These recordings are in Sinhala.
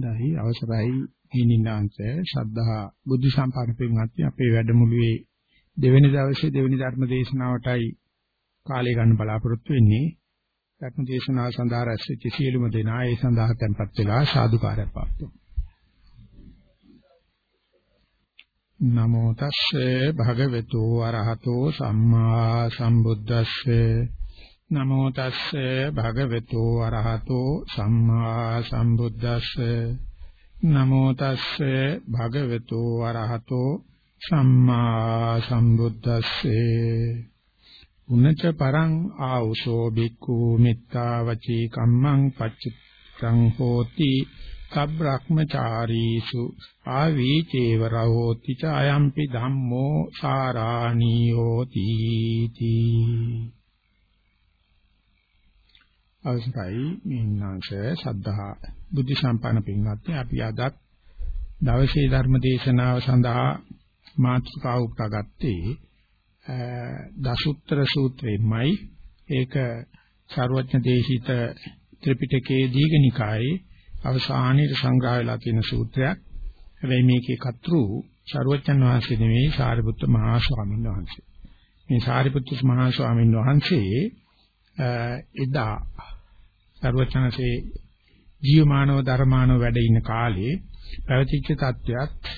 දැයි අවසරයි හිමිනාංශ ශ්‍රද්ධා බුද්ධ සම්පන්න පින්වත්නි අපේ වැඩමුළුවේ දෙවෙනි දවසේ දෙවෙනි ධර්ම දේශනාවටයි කාලය ගන්න බලාපොරොත්තු වෙන්නේ. ධර්ම දේශනාව සඳහා රැස්වෙච්ච සියලුම දෙනා ඒ සඳහා tempත් වෙලා සාදුකාරයක් පාත්තුමු නමෝ තස්සේ භගවතු අරහතෝ සම්මා සම්බුද්දස්සේ නමෝ තස්සේ භගවතු අරහතෝ සම්මා සම්බුද්දස්සේ. නමෝ තස්සේ භගවතු අරහතෝ සම්මා සම්බුද්දස්සේ. උනච පරං ආවුසෝ බික්ඛු මිත්තා වචී කම්මං පච්චං හෝති. සබ්‍රක්‍මචාරීසු ආවීචේව රහෝති ච අයම්පි ධම්මෝ සාරාණීයෝති තී අවසරයි. මින්නාංශ සද්ධා බුද්ධ සම්පන්න පින්වත්නි අපි අදත් දවසේ ධර්ම දේශනාව සඳහා මාතෘකාව උපුටාගත්තේ දසුත්තර සූත්‍රෙමයි ඒක සාරවත්න දේශිත ත්‍රිපිටකයේ දීඝනිකායේ අවසානයේ සංග්‍රහ වෙලා තියෙන සූත්‍රයක්. හැබැයි මේකේ කතෘ සාරවත්න වහන්සේ නෙවෙයි සාරිපුත්‍ර මහා ස්වාමීන් වහන්සේ. මේ සාරිපුත්‍ර මහා ස්වාමීන් වහන්සේ එදා ਸਰවඥන්සේ ජීවමානව ධර්මානව වැඩ ඉන්න කාලේ පැවතිච්ච තත්ත්වයක්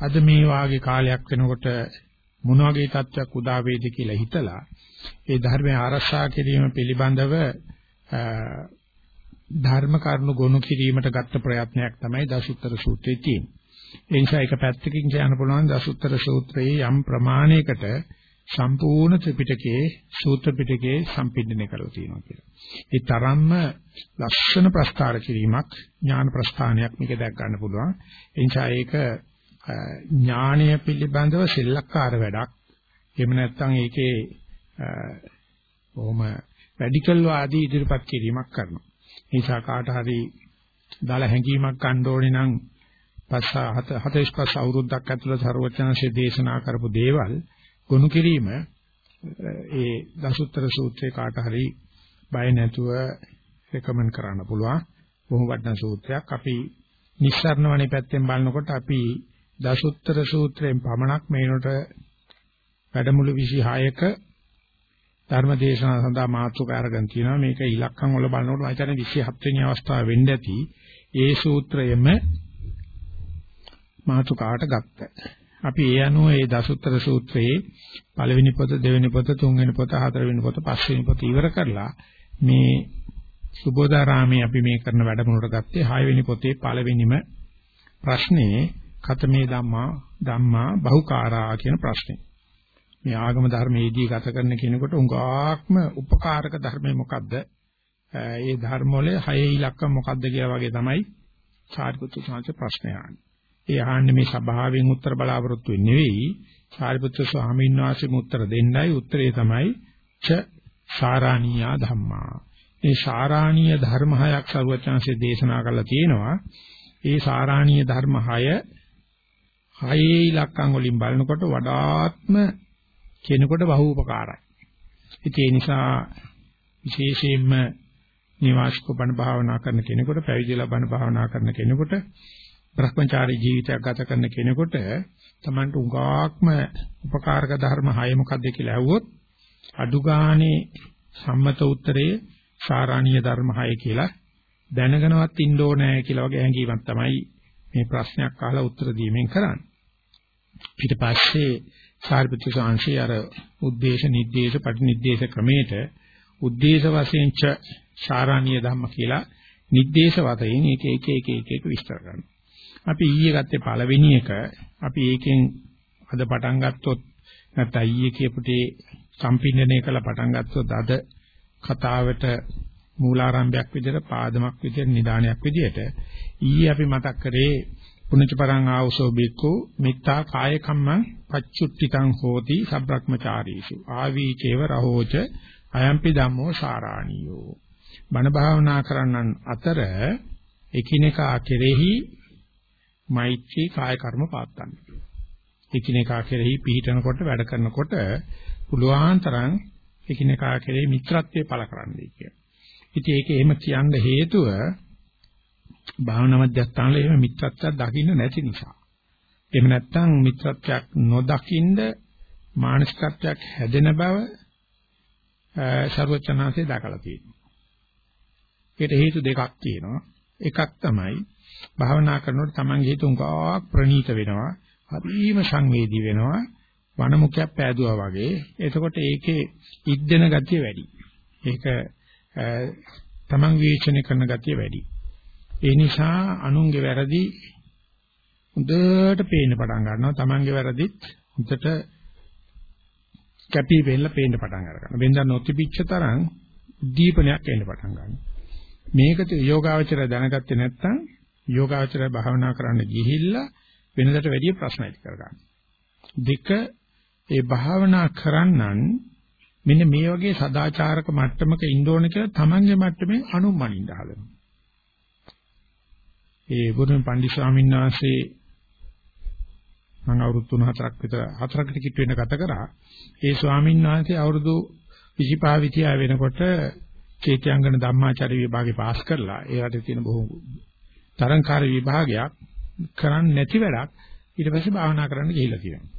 අද මේ වාගේ කාලයක් වෙනකොට මොන වගේ තත්ත්වයක් උදා වේද කියලා හිතලා ඒ ධර්මය ආරක්ෂා කිරීම පිළිබඳව ධර්ම කරුණු ගොනු කිරීමට ගත්ත ප්‍රයත්නයක් තමයි දසුත්තර සූත්‍රයේ තියෙන්නේ. ඒ නිසා එක පැත්තකින් කියන්න පුළුවන් දසුත්තර සූත්‍රයේ යම් ප්‍රමාණයකට සම්පූර්ණ ත්‍රිපිටකයේ සූත්‍ර පිටකයේ සම්පින්දනය කරලා තියෙනවා කියලා. ඒ තරම්ම ලක්ෂණ ප්‍රස්තාර කිරීමක් ඥාන ප්‍රස්ථානයක් මේක දැක් ගන්න පුළුවන්. ඒ නිසා ඒක ඥානය පිළිබඳව සෙල්ලක්කාර වැඩක්. එහෙම නැත්නම් ඒකේ බොහොම රැඩිකල් වාදී ඉදිරිපත් කිරීමක් කරනවා. නිසා කාට හරි දාල හැංගීමක් ගන්න ඕනේ නම් පස්ස 45 අවුරුද්දක් ඇතුළත ਸਰවඥාන්සේ දේශනා කරපු දේවල් ගොනු කිරීම ඒ දසුත්තර සූත්‍රේ කාට හරි බය නැතුව රෙකමන්ඩ් කරන්න පුළුවන්. බොහොම වටිනා සූත්‍රයක්. අපි නිස්සාරණ වණේ පැත්තෙන් බලනකොට අපි දසුත්තර සූත්‍රයෙන් පමණක් මේනට වැඩමුළු 26ක ධර්ම දේශනාව සඳහා මාතෘකා අරගෙන තියෙනවා. මේක ඉලක්කම් වල බලනකොට මම හිතන්නේ 27 වෙනි අවස්ථාව වෙන්න ඇති. ඒ සූත්‍රයෙම මාතෘකාවට ගත්ත. අපි ඒ අනුව ඒ දසුත්තර සූත්‍රයේ පළවෙනි පොත, දෙවෙනි පොත, තුන්වෙනි පොත, හතරවෙනි පොත, පස්වෙනි පොත ඉවර කරලා මේ සුබෝධාරාමේ අපි මේ කරන වැඩමුළුවට ගත්තේ 6 වෙනි පොතේ පළවෙනිම ප්‍රශ්නේ කතමේ ධම්මා ධම්මා බහුකාරා කියන ප්‍රශ්නේ. මේ ආගම ධර්මයේදී ගත කරන කෙනෙකුට උඟාක්ම උපකාරක ධර්මය මොකද්ද? ඒ ධර්ම වල හයේ ඉලක්කම මොකද්ද කියලා වගේ තමයි සාරිපුත්තු සාංශ ප්‍රශ්නය අහන්නේ. ඒ අහන්නේ මේ සභාවෙන් උත්තර බලාපොරොත්තු වෙන්නේ නෙවෙයි. සාරිපුත්තු ස්වාමීන් වහන්සේම උත්තර දෙන්නයි උත්තරේ තමයි ච සාරාණීය ධම්මා. මේ සාරාණීය ධර්ම හයක් සරුවචාන්සේ දේශනා කරලා තියෙනවා. ඒ සාරාණීය ධර්ම හය හයේ ඉලක්කම් වලින් බලනකොට වඩාත්ම කෙනෙකුට බහු උපකාරයි. ඉතින් ඒ නිසා විශේෂයෙන්ම නිවාසික බණ භාවනා කරන කෙනෙකුට පැවිදිලා බණ භාවනා කරන කෙනෙකුට Brahmචාරී ජීවිතයක් ගත කරන කෙනෙකුට Tamanට උගාක්ම උපකාරක ධර්ම හය මොකක්ද කියලා ඇහුවොත් අඩු ගානේ සම්මත උත්තරේ සාරාණීය ධර්ම හය කියලා දැනගෙනවත් ඉන්න ඕනේ කියලා වගේ හැඟීමක් තමයි මේ ප්‍රශ්නයක් අහලා උත්තර දීමෙන් කරන්නේ. ඊට පස්සේ සාරිපුත්‍ර සාංශي අර උද්දේශ නිද්දේශ පටිනිද්දේශ ක්‍රමයට උද්දේශ වශයෙන් ච සාරාණීය ධර්ම කියලා නිද්දේශ වශයෙන් එක එක එක එක විස්තර කරනවා. අපි ඊයේ ගත්තේ පළවෙනි එක. අපි ඒකෙන් අද පටන් ගත්තොත් නැත්නම් ඊයේ කියපුටේ සම්පින්නණය කළ පටන් ගත්තොත් අද කතාවට මූලාරම්භයක් විදිහට පාදමක් විදිහට නිදානයක් විදිහට ඊයේ අපි මතක් කරේ පුණජ පරං ආවසෝ බික්කු මිත්තා කාය කම්මං පච්චුට්ටිතං හෝති සබ්‍රක්‍මචාරීසු. ආවීචේව රහෝච අයම්පි ධම්මෝ සාරාණියෝ. බණ භාවනා කරන්නන් අතර එකිනෙකා කෙරෙහි මෛත්‍රී කාය කර්ම පාත්තන්න එකිනෙකා කෙරෙහි පිහිටනකොට වැඩ කරනකොට පුළුවන් තරම් එකිනෙකා කෙරෙහි මිත්‍රත්වයේ පළ කරන්නයි කියන්නේ. ඉතින් ඒක එහෙම කියන්න හේතුව භාවනා මධ්‍යස්ථානවල එහෙම මිත්‍රත්වයක් දකින්න නැති නිසා. එහෙම නැත්නම් මිත්‍රත්වයක් නොදකින්ද මානසිකත්වයක් හැදෙන බව ਸਰවචනාසේ දකලා තියෙනවා. ඒකට හේතු දෙකක් තියෙනවා. එකක් තමයි භාවනා කරනකොට Tamange හිත උඟාක් ප්‍රනීත වෙනවා. හරිම සංවේදී වෙනවා. වනමුඛයක් පෑදුවා වගේ. එතකොට ඒකේ ඉද්දෙන ගතිය වැඩි. ඒක Taman විචනය කරන ගතිය වැඩි. ඒ නිසා අනුන්ගේ වැරදි හොඳට පේන්න පටන් ගන්නවා. Tamange වැරදිත් හොඳට කැපී වෙන්න පේන්න පටන් ගන්නවා. වෙනදා නොතිබිච්ච තරම් දීපනයක් එන්න පටන් ගන්නවා. මේක යෝගාවචරය දැනගත්තේ නැත්නම් යෝගාවචරය භාවනා කරන්න ගිහිල්ලා වෙනදට වැඩිය ප්‍රශ්න ඇති කරගන්නවා. දෙක ඒ භාවනා කරන්නන් මෙන්න මේ වගේ සදාචාරක මට්ටමක ඉන්න ඕන කියලා තමන්ගේ මට්ටමේ අනුමනින්න හදනවා. ඒ බුදුන් පන්දි ස්වාමීන් වහන්සේ මම අවුරුදු 3-4ක් විතර හතරකට කිට් වෙන්න ගත කරා. ඒ ස්වාමීන් වහන්සේ අවුරුදු 25 විතියා වෙනකොට චේත්‍යංගන ධම්මාචාර්ය විභාගේ පාස් කරලා ඒ රටේ තියෙන බොහෝ තරංකාර විභාගයක් කරන්නේ නැති වැඩක් ඊට පස්සේ භාවනා කරන්න ගිහිල්ලා තියෙනවා.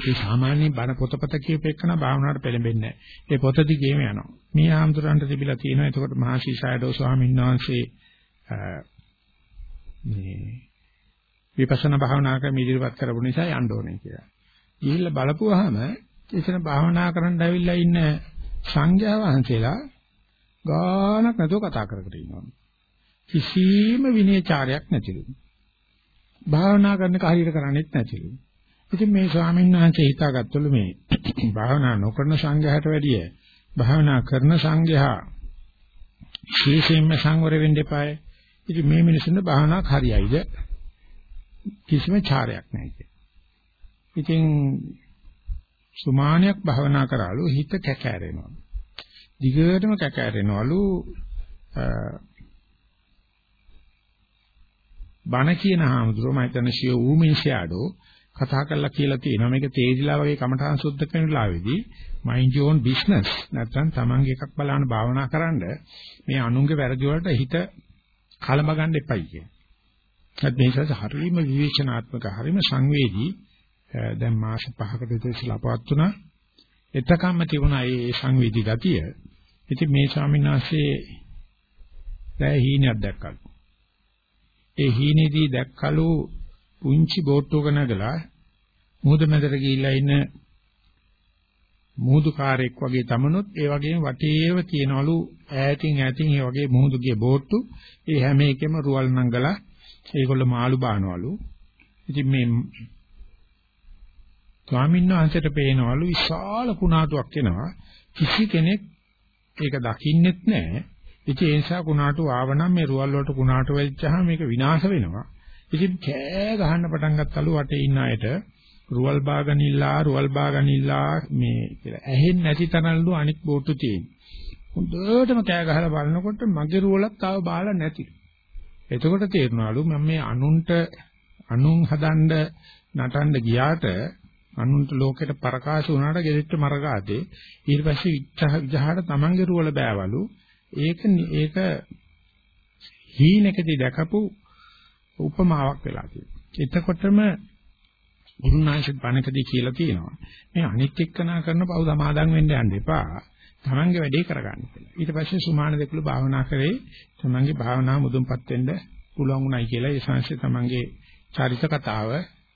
ඒ සාමාන්‍ය බණ පොතපත කියපෙකන භාවනාවට පෙළඹෙන්නේ නැහැ. ඒ පොත දිගේම යනවා. මේ ආම්තුරන්ට තිබිලා තියෙනවා. එතකොට මහා ශීෂායඩෝ ස්වාමීන් වහන්සේ මේ විපස්සනා භාවනා ක්‍රම ඉදිරිපත් කරපු නිසා යන්න ඕනේ කියලා. ගිහිල්ලා බලපුවාම එතන භාවනා කරන්න ඇවිල්ලා ඉන්න සංඝයා වහන්සේලා ගානක් නැතුව කතා කර කර ඉන්නවා. කිසිම විනයචාරයක් නැතිලු. භාවනා කරන කාර්යය කරන්නේත් නැතිලු. ඉතින් මේ ස්වාමීන් වහන්සේ හිතාගත්තලු මේ භාවනා නොකරන සංඝයාට වැඩිය භාවනා කරන සංඝයා විශේෂයෙන්ම සංවර වෙන්න එපායි. ඉතින් මේ මිනිස්සුන්ට භාවනාවක් හරියයිද? කිසිම චාරයක් නැහැ ඉතින් සුමානයක් භාවනා කරාලු හිත කැකෑරෙනවා. දිගටම කැකෑරෙනවලු බණ කියන හාමුදුරුවෝ මම හිතන්නේ ෂිය ඌමින්ෂයාඩෝ කතා කරලා කියලා තියෙනවා මේක තේජිලා වගේ කමඨාන් සුද්ධ කරන වෙලාවේදී mind your own business නැත්නම් Tamange එකක් බලන භාවනා කරන්න මේ අනුන්ගේ වැරදි වලට හිත කලඹ ගන්න එපයි කියන. ඒත් මේක හරීම විවේචනාත්මක හරීම සංවේදී දැන් මාස 5කට විතර ඉස්සලා අපවත් වුණා. එතකම්ම තිබුණා මේ සංවේදී ගතිය. ඉතින් මේ ස්වාමීන් වහන්සේ දැන් හීනයක් දැක්කලු. ඒ හීනේදී දැක්කලු පුංචි බෝට්ටුවක නැගලා මුහුද මැදට ගිහිල්ලා ඉන්න මුහුදුකාරයෙක් වගේ තමනුත් ඒ වගේම වටේව තියනවලු ඈතින් ඈතින් ඒ වගේ මුහුදුගේ බෝට්ටු. ඒ හැම එකෙම රුවල් නංගලා ඒගොල්ලෝ මාළු බානවලු. ඉතින් මේ ස්වාමීන් වහන්සේට පේනවලු විශාල කුණාටුවක් එනවා. කිසි කෙනෙක් ඒක දකින්නෙත් නැහැ. ඉතින් ඒ නිසා කුණාටු ආවනම් මේ රුවල් වලට කුණාටු වෙච්චහම මේක විනාශ වෙනවා ඉතින් කෑ ගහන්න පටන් ගත්තලු වටේ ඉන්න අයට රුවල් බාගනිල්ලා රුවල් බාගනිල්ලා මේ කියලා ඇහෙන්නේ නැති තනලු අනික් බෝට්ටු තියෙන. හොඳටම කෑ ගහලා බලනකොට මගේ රුවලක් තාම බාලා නැති. එතකොට තේරුණාලු මම මේ අනුන්ට අනුන් හදන්න නටන්න ගියාට අනුන්ට ලෝකෙට පරකාශ වුණාට ගෙදෙට්ට මරගාතේ ඊට පස්සේ විජහාට තමන්ගේ රුවල බෑවලු ඒක ඒක හීනකදී දැකපු උපමාවක් වෙලා තියෙනවා. එතකොටම ගුරුනාංශික බණකදී කියලා තියෙනවා. මේ අනිත් එක්කනා කරන පව් සමාදන් වෙන්න යන්න එපා. තමන්ගේ වැඩේ කරගන්න කියලා. ඊට පස්සේ සුමාන දෙකළු භාවනා කරේ තමන්ගේ භාවනාව මුදුන්පත් වෙන්න පුළුවන් උනායි කියලා ඒ සංශය තමන්ගේ චරිත කතාව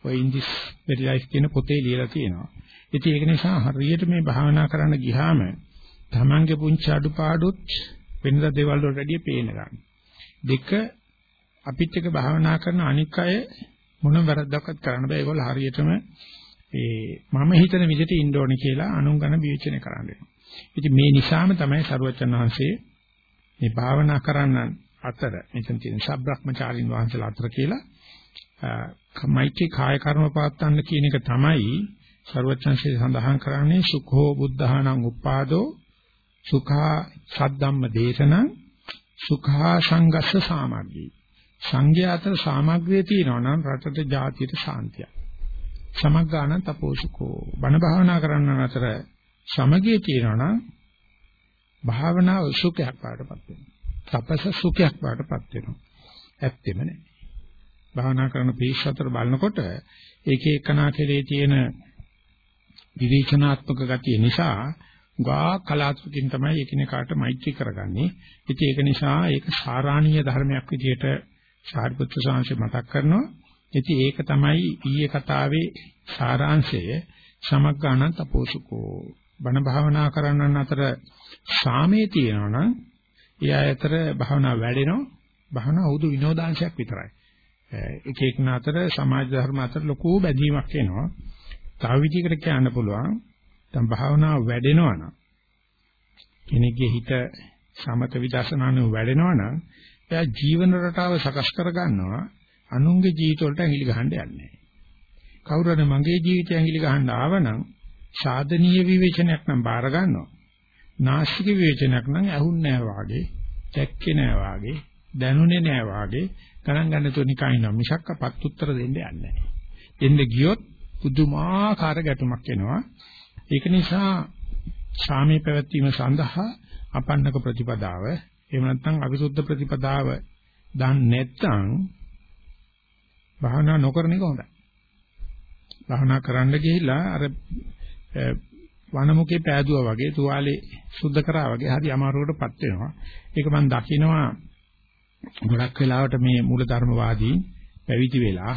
ඔය ඉන්දිස් වෙරිලයිස් කියන පොතේ ලියලා තියෙනවා. ඉතින් ඒක නිසා හරියට මේ භාවනා කරන්න ගියාම තමන්ගේ පුංචි අඩුපාඩුත් වෙනද දේවල් වලට වැඩිය පේන ගන්න. දෙක අපිත් එක භාවනා කරන අනික් අය මොන වැරද්දක්වත් කරන්න බෑ. ඒගොල්ලෝ හරියටම ඒ මම හිතන විදිහට ඉන්න ඕනේ කියලා අනුංගන විචනය කරන්න වෙනවා. ඉතින් මේ නිසාම තමයි සරුවචන් වහන්සේ මේ භාවනා කරන්න අතර මෙතන තියෙන ශබ්‍රක්‍මචාරින් වහන්සේලා අතර කියලා මෛත්‍රී කාය කර්ම පාත්තන්න කියන එක තමයි සරුවචන්සේ සඳහන් කරන්නේ සුඛෝ බුද්ධහානං උපාදෝ සුඛා සද්දම්ම දේශනං සුඛා සංගස්ස සාමග්ගී සංඝයා අතර සාමග්‍රිය තියෙනවා නම් රටට ජාතියට ශාන්තිය. සමග්ගාන තපෝසුකෝ බණ භාවනා කරන්න අතර සමගිය තියෙනවා නම් භාවනාව සුඛයක් වඩටපත් වෙනවා. තපස සුඛයක් වඩටපත් වෙනවා. ඇත්තෙම නැහැ. භාවනා කරන පිරිස අතර බලනකොට ඒකේ එකනා කෙරේ තියෙන විවේචනාත්මක ගතිය නිසා ගා කලාතුරකින් තමයි එකිනෙකාට මෛත්‍රී කරගන්නේ. ඉතින් ඒක නිසා ඒක සාරාණීය ධර්මයක් විදිහට සාරිපුත්‍ර සාංශය මතක් කරනවා. ඉතින් ඒක තමයි ඊයේ කතාවේ සාරාංශය සමග්ගාණන් තපෝසුකෝ. බණ භාවනා කරන්නන් අතර සාමේ තියෙනවා නම් ඒ අතර භාවනා වැඩෙනවා. භාවනා උදු විනෝදාංශයක් විතරයි. එක එකන අතර සමාජ ධර්ම අතර ලොකු බැඳීමක් එනවා. තව විදිහකට කියන්න පුළුවන් දැන් භාවනාව වැඩෙනවා නම් කෙනෙක්ගේ හිත සමත විදර්ශනානු වැඩෙනවා නම් එයා ජීවන රටාව සකස් කර ගන්නවා අනුන්ගේ ජීවිත වලට ඇඟිලි ගහන්න යන්නේ කවුරු හරි මගේ ජීවිතය ඇඟිලි ගහන්න ආවනම් සාධනීය විවේචනයක් නම් බාර ගන්නවා. නාස්තික විවේචනයක් නම් ඇහුන්නේ නැහැ වාගේ දැක්කේ නැහැ වාගේ දැනුනේ නැහැ වාගේ ගණන් ගන්න තු නිකන් ඉන්නවා. මිසක් අපත් උත්තර දෙන්න යන්නේ නැහැ. එන්න ගියොත් පුදුමාකාර ගැටුමක් එනවා. ඒක නිසා සාමී පැවැත්වීම සඳහා අපන්නක ප්‍රතිපදාව එහෙම නැත්නම් අවිසුද්ධ ප්‍රතිපදාව දන්නේ නැත්නම් භාවනා නොකරන එක හොඳයි. භාවනා කරන්න ගිහිල්ලා අර වනමුකේ පෑදුවා වගේ තුවාලේ සුද්ධ කරා වගේ හරි අමාරුවකටපත් වෙනවා. ඒක මම දකිනවා ගොඩක් වෙලාවට මේ මූලධර්මවාදී පැවිදි වෙලා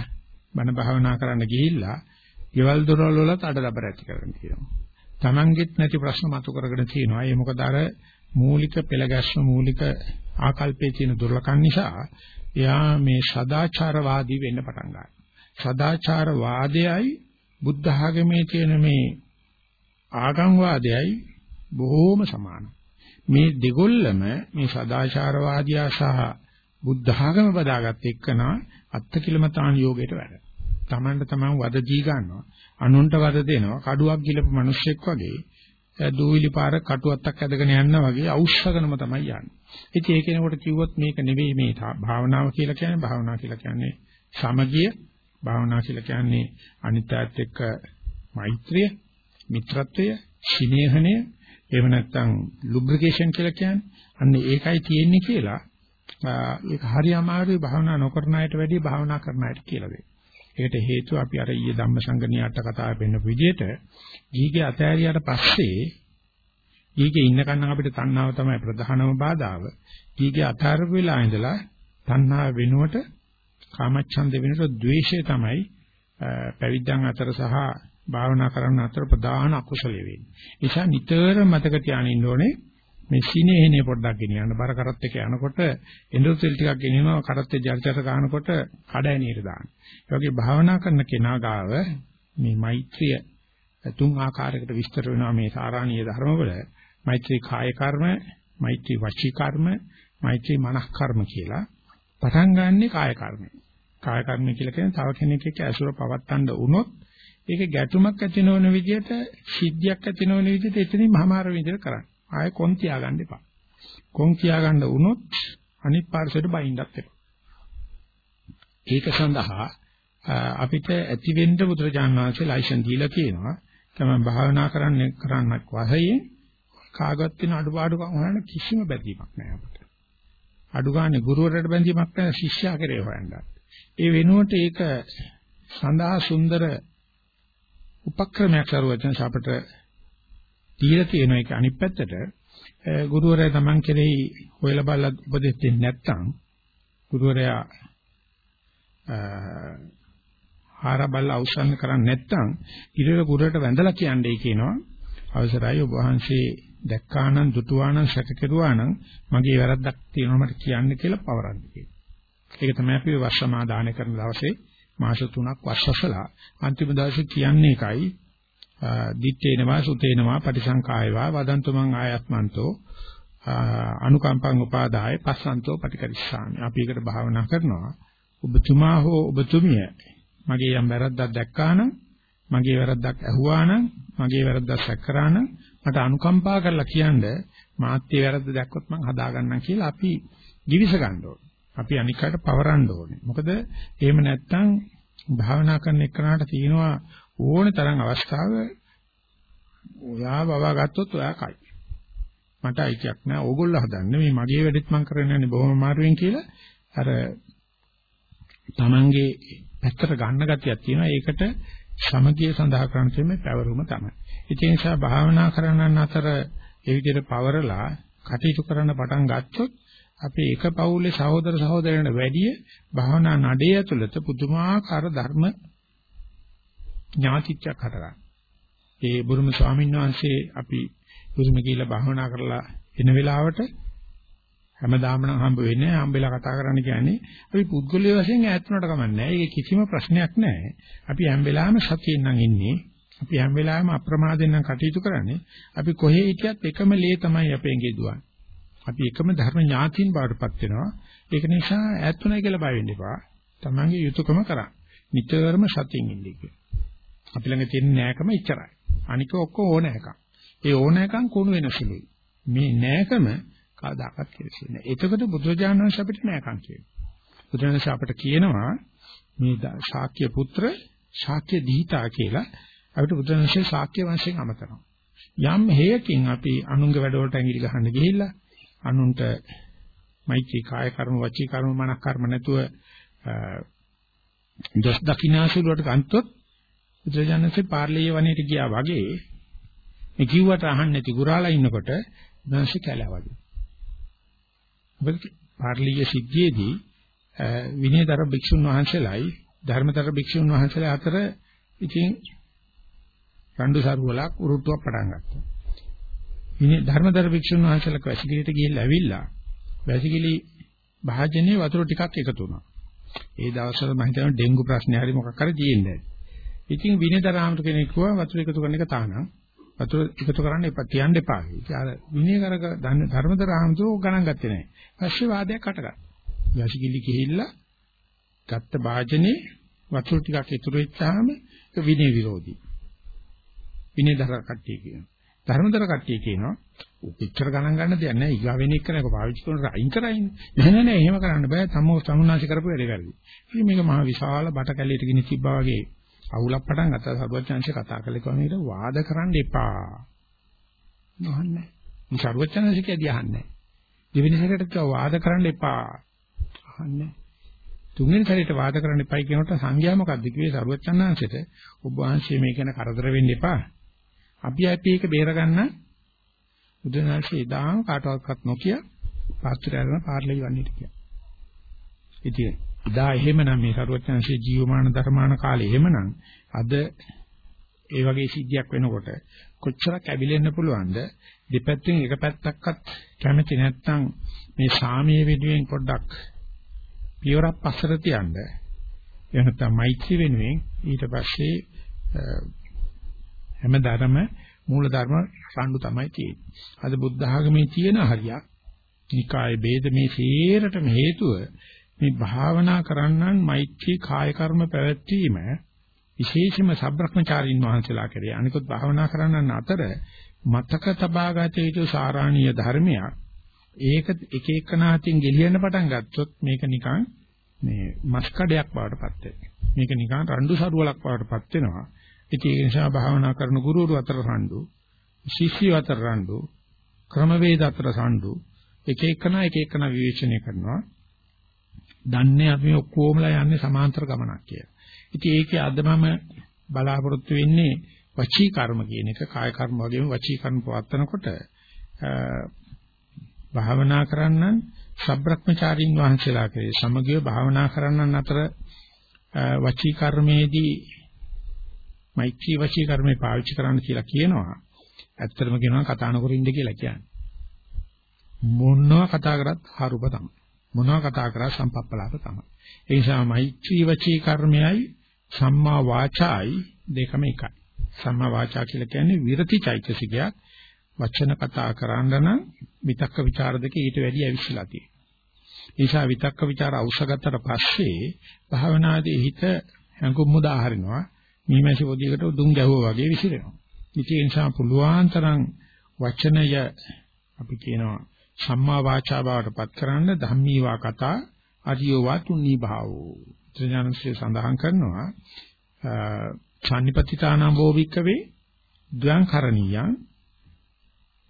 බණ භාවනා කරන්න ගිහිල්ලා ගෙවල් දොරවල් වලත් අඩදබර ඇති කරගෙන තියෙනවා. Tamanගෙත් නැති ප්‍රශ්න මතු කරගෙන තියෙනවා. ඒ මොකද අර මූලික පෙළගැස්ම මූලික ආකල්පයේ තියෙන දුර්ලකම් නිසා එයා මේ සදාචාරවාදී වෙන්න පටන් ගන්නවා. සදාචාරවාදයයි බුද්ධ ආගමේ තියෙන මේ ආගම්වාදයයි බොහෝම සමානයි. මේ දෙගොල්ලම මේ සදාචාරවාදියා සහ බුද්ධ ආගම බදාගත් එක්කනා අත්තිකිලමතාන් යෝගයට වැඩ. තමන්ට තමන් වද ජී ගන්නවා. අනුන්ට වද දෙනවා. කඩුවක් ගිලපු මිනිස්සෙක් වගේ දූවිලි පාර කටුවත්තක් ඇදගෙන යනවා වගේ අවශ්‍යකනම තමයි යන්නේ. ඉතින් ඒ කෙනෙකුට කිව්වොත් මේක නෙවෙයි මේ භාවනාව කියලා කියන්නේ භාවනාව කියලා කියන්නේ සමගිය භාවනාව කියලා කියන්නේ අනිත්‍යත් එක්ක මෛත්‍රිය, මිත්‍රත්වය, ස්නේහණය, එහෙම නැත්නම් ලුබ්‍රිකේෂන් කියලා කියන්නේ. අන්න ඒකයි තියෙන්නේ කියලා ඒක හරි අමාරුයි භාවනා නොකරන අයට වැඩිය භාවනා කරන අයට කියලා දෙන්න. ඒකට හේතුව අපි අර ඊයේ ධම්මසංගණියට කතාව පෙන්නපු විදිහට ගීගේ අතෑරියාට පස්සේ ගීගේ ඉන්නකන් අපිට තණ්හාව තමයි ප්‍රධානම බාධාව. ගීගේ අතාරපු වෙලා ඉඳලා තණ්හාව වෙනුවට කාමච්ඡන්ද වෙනුවට ද්වේෂය තමයි පැවිද්දන් අතර සහ භාවනා කරන අතර ප්‍රධාන අකුසලයේ වෙන්නේ. ඒ නිසා නිතර මතක තියාගෙන ඉන්න ඕනේ මේ සිනේහනේ පොඩ්ඩක් ගෙනියන්න බර කරත් එක යනකොට එන්ඩෝසෙල් ටිකක් ගෙනියනවා කරත් ජර්ජර ගන්නකොට කඩෑනියට දාන්න. ඒ වගේ භාවනා කරන කෙනා ගාව මේ මෛත්‍රිය තුන් ආකාරයකට විස්තර වෙනවා මේ සාරාණීය ධර්මවල මෛත්‍රී කාය කර්ම, මෛත්‍රී වචී කර්ම, මෛත්‍රී මනස් කර්ම කියලා. පටන් ගන්නෙ කාය කර්මය. කාය කර්මය කියලා කියන්නේ තව කෙනෙක් එක්ක ඇසුර පවත්තන්න වුණොත් ඒක ගැටුමක් ඇති නොවන විදිහට සිද්ධියක් ඇති නොවන විදිහට එතනින් මහමාර විදිහට කරන්න. ආයෙ කොන් තියාගන්න එපා. කොන් තියාගන්න වුණොත් අනිත් පාර්ශවයට බයින්නත් එපා. ඒක සඳහා අපිට ඇති වෙන්න බුදුරජාණන් වහන්සේ ලයිසන් දීලා කියනවා. තමයි භාවනා කරන්න කරන්නක් වශයෙන් කාගවත් වෙන අඩුපාඩුකම් හොයන්න කිසිම බැඳීමක් නැහැ අපිට. අඩු ගන්න ගුරුවරයාට බැඳීමක් නැහැ ශිෂ්‍යයා කරේ හොයන්න. ඒ වෙනුවට ඒක සඳහා සුන්දර උපක්‍රමයක් කරුවචන අපිට දීලා තියෙන එක අනිත් පැත්තට ගුරුවරයා Taman කෙරෙහි හොයලා බලලා උපදෙස් දෙන්නේ නැත්නම් ගුරුවරයා හාර බල්ල අවසන් කරන්නේ නැත්නම් ඉරේල ගුරුවරට වැඳලා කියන්නේ කියනවා අවසරයි ඔබ වහන්සේ දැක්කානම් දුටුවානම් සැක කෙරුවානම් මගේ වැරද්දක් තියෙනවා මට කියන්න කියලා පවරන්න කියනවා. ඒක තමයි අපි වර්ෂමාදාන කරන දවසේ මාස 3ක් වර්ෂසලා අන්තිම දවසේ කියන්නේ එකයි දිත්තේනවා සුතේනවා පටිසංකායවා වදන්තු මං ආයත්මන්තෝ අනුකම්පං උපාදාය පස්සන්තෝ පටිකරිස්සාමි අපි එකට භාවනා කරනවා ඔබතුමා හෝ ඔබතුමිය මගේ යම් වැරද්දක් දැක්කානම් මගේ වැරද්දක් ඇහුවානම් මගේ වැරද්දක් සැකරානම් මට අනුකම්පා කරලා කියන්න මාත්‍ය වැරද්ද දැක්කොත් මං හදාගන්නම් කියලා අපි givis ගන්න ඕනේ. අපි අනිකට පවරන්න ඕනේ. මොකද එහෙම නැත්නම් භාවනා කරන එකනට තියෙනවා ඕන තරම් අවස්ථාව ඔයා බවා ගත්තොත් ඔයා කයි. මට අයිතියක් නෑ. ඕගොල්ලෝ හදන්නේ මේ මගේ වැඩෙත් මං කරන්නේ නැහැ බොහොම අමාරුවෙන් කියලා අර Tamange පැත්තට ගන්න ගතියක් තියෙනවා. ඒකට සමගිය සඳහා කරන්න තියෙන්නේ පැවරුම තමයි. ඒ නිසා භාවනා කරනන් අතර ඒ විදිහට පවරලා කටයුතු කරන්න පටන් ගත්තොත් අපි එක පවුලේ සහෝදර සහෝදරයන්ට වැඩිය භාවනා නඩේ ඇතුළත පුදුමාකාර ධර්ම ඥාතිත්‍යක් හටගන්නවා. ඒ බුරුම ස්වාමීන් වහන්සේ අපි බුරුම කියලා භාවනා කරලා එන වෙලාවට හැමදාම නම් හම්බ වෙන්නේ හම්බෙලා කතා කරන්න කියන්නේ අපි පුද්ගලයේ වශයෙන් ඈත් වුණාට කමන්නේ ඒක කිසිම ප්‍රශ්නයක් නැහැ. අපි හැම වෙලාවෙම සතියෙන් නම් ඉන්නේ. අපි හැම වෙලාවෙම අප්‍රමාදයෙන් නම් කටයුතු කරන්නේ. අපි කොහේ හිටියත් එකම ලේ තමයි අපෙන් ගෙදුවන්නේ. අපි එකම ධර්ම ඥාතියින් බවටපත් වෙනවා. ඒක නිසා ඈත් වුණා කියලා බය වෙන්න එපා. තමන්ගේ යුතුයකම කරා. නිතරම සතියෙන් ඉන්නේ කියලා. අපි ළඟ තියෙන නෑකම ඉච්චරයි. අනික ඔක්කොම ඕන එකක්. ඒ ඕන එකක් කුණු වෙන සුළුයි. මේ නෑකම කවදාකවත් කෙලෙන්නේ නැහැ. එතකොට බුදුරජාණන් වහන්සේ අපිට නෑකම් කියනවා. බුදුරජාණන් අපිට කියනවා මේ ශාක්‍ය පුත්‍ර ශාක්‍ය දීතා කියලා අපිට බුදුරජාණන් ශාක්‍ය වංශයෙන් අමතනවා. යම් හේයකින් අපි අනුංග වැඩවලට ඇඟිලි ගහන්න ගිහිල්ලා අනුන්ට මෛත්‍රී කාය කර්ම වචී කර්ම මනස් කර්ම නැතුව දස් දකින්නාසුලට ගන්තොත් බුදුරජාණන්සේ පාර්ලිය වනයේට ගියා වගේ මේ කිව්වට අහන්නේ නැති ගුරාලා ඉන්නකොට නැන්සි කැලෑ වගේ. මොකද පාර්ලිය සිද්ධියේදී විනයතර භික්ෂුන් වහන්සේලායි ධර්මතර භික්ෂුන් වහන්සේලා අතර ඉතින් රණ්ඩු සරුවලක් උරුට්ටුවක් පටන් ගත්තා. විනය ධර්මතර භික්ෂුන් වහන්සේලා වැසිකිළියට ගිහිල්ලා ඇවිල්ලා වැසිකිළි භාජනයේ වතුර ටිකක් එකතු වුණා. ඒ දවස්වල මම හිතනවා ඩෙන්ගු ප්‍රශ්නේ හරි මොකක් හරි තියෙන්නේ. ඉතින් විනයතරාමතු කෙනෙක් කිව්වා වතුර එකතු කරන එක තානම්. වතුර එකතු කරන්න එපා තියන්න එපා කියලා. අර විනයකරක ධර්මතරාමතු ගණන් ගත්තේ නැහැ. පස්සේ වාදයක් අටගත්තා. යසිකිලි ගිහිල්ලා ගත්ත වාජනේ වතුර ටිකක් ඉතුරු වෙච්චාම ඒක විනය විරෝධී. විනයදර කට්ටිය කියනවා. ධර්මදර කට්ටිය කියනවා උපිච්චර ගණන් ගන්න දෙයක් නැහැ. ඊගා වෙන එක නේක පාවිච්චි කරන අයින් කරයින්. නෑ නෑ නෑ එහෙම කරන්න බෑ. තමෝ සමුනාසි කරපු වැඩේ වැරදි. ඉතින් මේක මහ විශාල බට කැලියට ගිනි තිබ්බා වගේ අවුලක් පටන් ගත්තා. සරුවචාන්සේ කතා කළේ කොහොමද? වාද කරන්න එපා. නහන්නේ. මේ සරුවචාන්සේ කියදී අහන්නේ. දෙවෙනි සැරේට කිව්වා වාද කරන්න එපා. අහන්නේ. තුන්වෙනි සැරේට වාද කරන්න එපයි කියනකොට සංඝයා මොකද්ද කිව්වේ සරුවචාන්හන්සේට ඔබ වහන්සේ මේ ගැන කරදර වෙන්න එපා. අපි අපි එක බේරගන්න බුදුනාංශය එදාම කාටවත් නොකිය පාස්තරය කරන පාර්ලේ වන්නේට කියලා. ඉතින් එදා එහෙමනම් මේ සරුවචාන්සේ ජීවමාන ධර්මාන කාලේ එහෙමනම් අද ඒ වගේ සිද්ධියක් වෙනකොට කොච්චරක් ඇවිලෙන්න පුළුවන්ද? දෙපැත්තෙන් එක පැත්තක්වත් කැමති නැත්නම් මේ සාමීය විදියෙන් පොඩ්ඩක් පියවරක් පස්සට තියන්න. එහෙම නැත්නම් මෛත්‍රී වෙනුවෙන් ඊට පස්සේ හැමදාම මූල ධර්ම රණ්ඩු තමයි තියෙන්නේ. අද බුද්ධ ආගමේ තියෙන හරියක්. නිකායේ ભેද මේ සේරටම හේතුව මේ භාවනා කරන්නන් මෛත්‍රී කාය කර්ම පැවැත්වීම විශේෂම සබ්‍රක්‍මචාරින් වහන්සේලා කරේ. අනිකුත් භාවනා කරන්නන් අතර මතක තබාගත යුතු සාරාණීය ධර්මයක්. ඒක එක එකනාතින් ගෙලියන්න පටන් ගත්තොත් මේක නිකන් මේ මස් කඩයක් බවට පත් වෙනවා. මේක නිකන් රණ්ඩු සරුවලක් බවට පත් වෙනවා. ඉතින් ඒ නිසා භාවනා කරන ගුරුවරු අතර රණ්ඩු, ශිෂ්‍යයෝ අතර රණ්ඩු, ක්‍රමවේද අතර රණ්ඩු, එක එකනා එක එකනා විවේචනය කරනවා. දන්නේ අපි ඔක්කොමලා යන්නේ සමාන්තර ගමනක් කියලා. ඉතින් ඒකේ අද මම බලාපොරොත්තු වෙන්නේ වචී කර්ම කියන එක කාය කර්ම වගේම වචී කර්ම පවත්නකොට භාවනා කරන්නන් සබ්‍රක්‍මචාරින් වහන්සේලා කෙරේ සමගිය භාවනා කරන්නන් අතර වචී කර්මේදී මෛත්‍රී වචී කර්මේ පාවිච්චි කරන්න කියලා කියනවා. ඇත්තටම කියනවා කතා නොකර ඉන්න කියලා කියන්නේ. මොනවා කතා කරත් හරුප තමයි. මොනවා කතා කරා සම්පප්පලාප තමයි. ඒ නිසා මෛත්‍රී වචී කර්මයයි සම්මා වාචායි දෙකම එකයි. සම්මා වාචා කියලා කියන්නේ විරති චෛතසිකයක්. වචන කතා කරන්න නම් විතක්ක ਵਿਚාර දෙක ඊට වැඩි ඇවිස්සලා තියෙනවා. නිසා විතක්ක ਵਿਚාර අවශ්‍යගතට පස්සේ භාවනාදී හිත හැඟුම් උදාහරිනවා. මීමැසි පොදියකට දුම් ගැහුවා වගේ විසිරෙනවා. ඉතින් ඒ නිසා පුළුවන් තරම් වචනය අපි කියනවා සම්මා වාචා බවට පත් කරන්න ධම්මීවා කතා අරියෝවා තුන්නී භාවෝ. ත්‍රිඥානසේ සඳහන් කරනවා සම්නිපතිතානම් වෝවික්කවේ ද්වං කරණීයං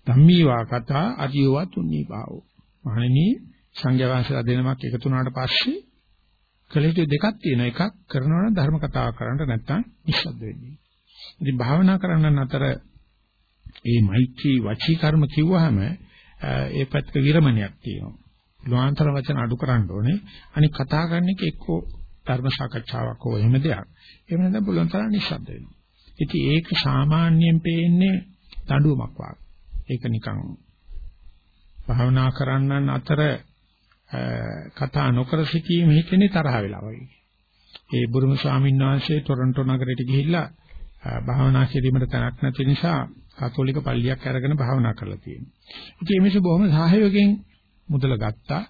ධම්මීවා කතා අරියෝවා තුන්නී භාවෝ. මහණෙනි සංඝ වහන්සේලා දෙනමක් එකතු වුණාට පස්සේ කළ යුතු දෙකක් තියෙනවා. එකක් කරනවා නම් ධර්ම කතාවක් කරන්න නැත්නම් නිශ්ශබ්ද වෙන්නේ. ඉතින් භාවනා කරන්න අතර මේ මෛත්‍රී වචී කර්ම කිව්වහම ඒ පැත්තක විරමණයක් තියෙනවා. ලෝාන්තර වචන අඩු කරන්න ඕනේ. අනික කතා කරන එක එක්කෝ ධර්ම සාකච්ඡාවක් හෝ එහෙම දෙයක්. එහෙම නැත්නම් පුළුවන් තරම් නිශ්ශබ්ද වෙනවා. ඉතින් ඒක සාමාන්‍යයෙන් පේන්නේ දඬුවමක් වගේ. ඒක නිකන් භාවනා කරන්නන් අතර කතා නොකර සිටීම හිතෙන්නේ තරහ වෙලා වගේ. ඒ බුරුම ස්වාමීන් වහන්සේ ටොරන්ටෝ නගරයට ගිහිල්ලා භාවනා කිරීමට තැනක් නැති නිසා කතෝලික පල්ලියක් අරගෙන භාවනා කරලා තියෙනවා. ඉතින් මේ මිනිස්සු බොහොම සහයෝගයෙන් මුදල ගත්තා.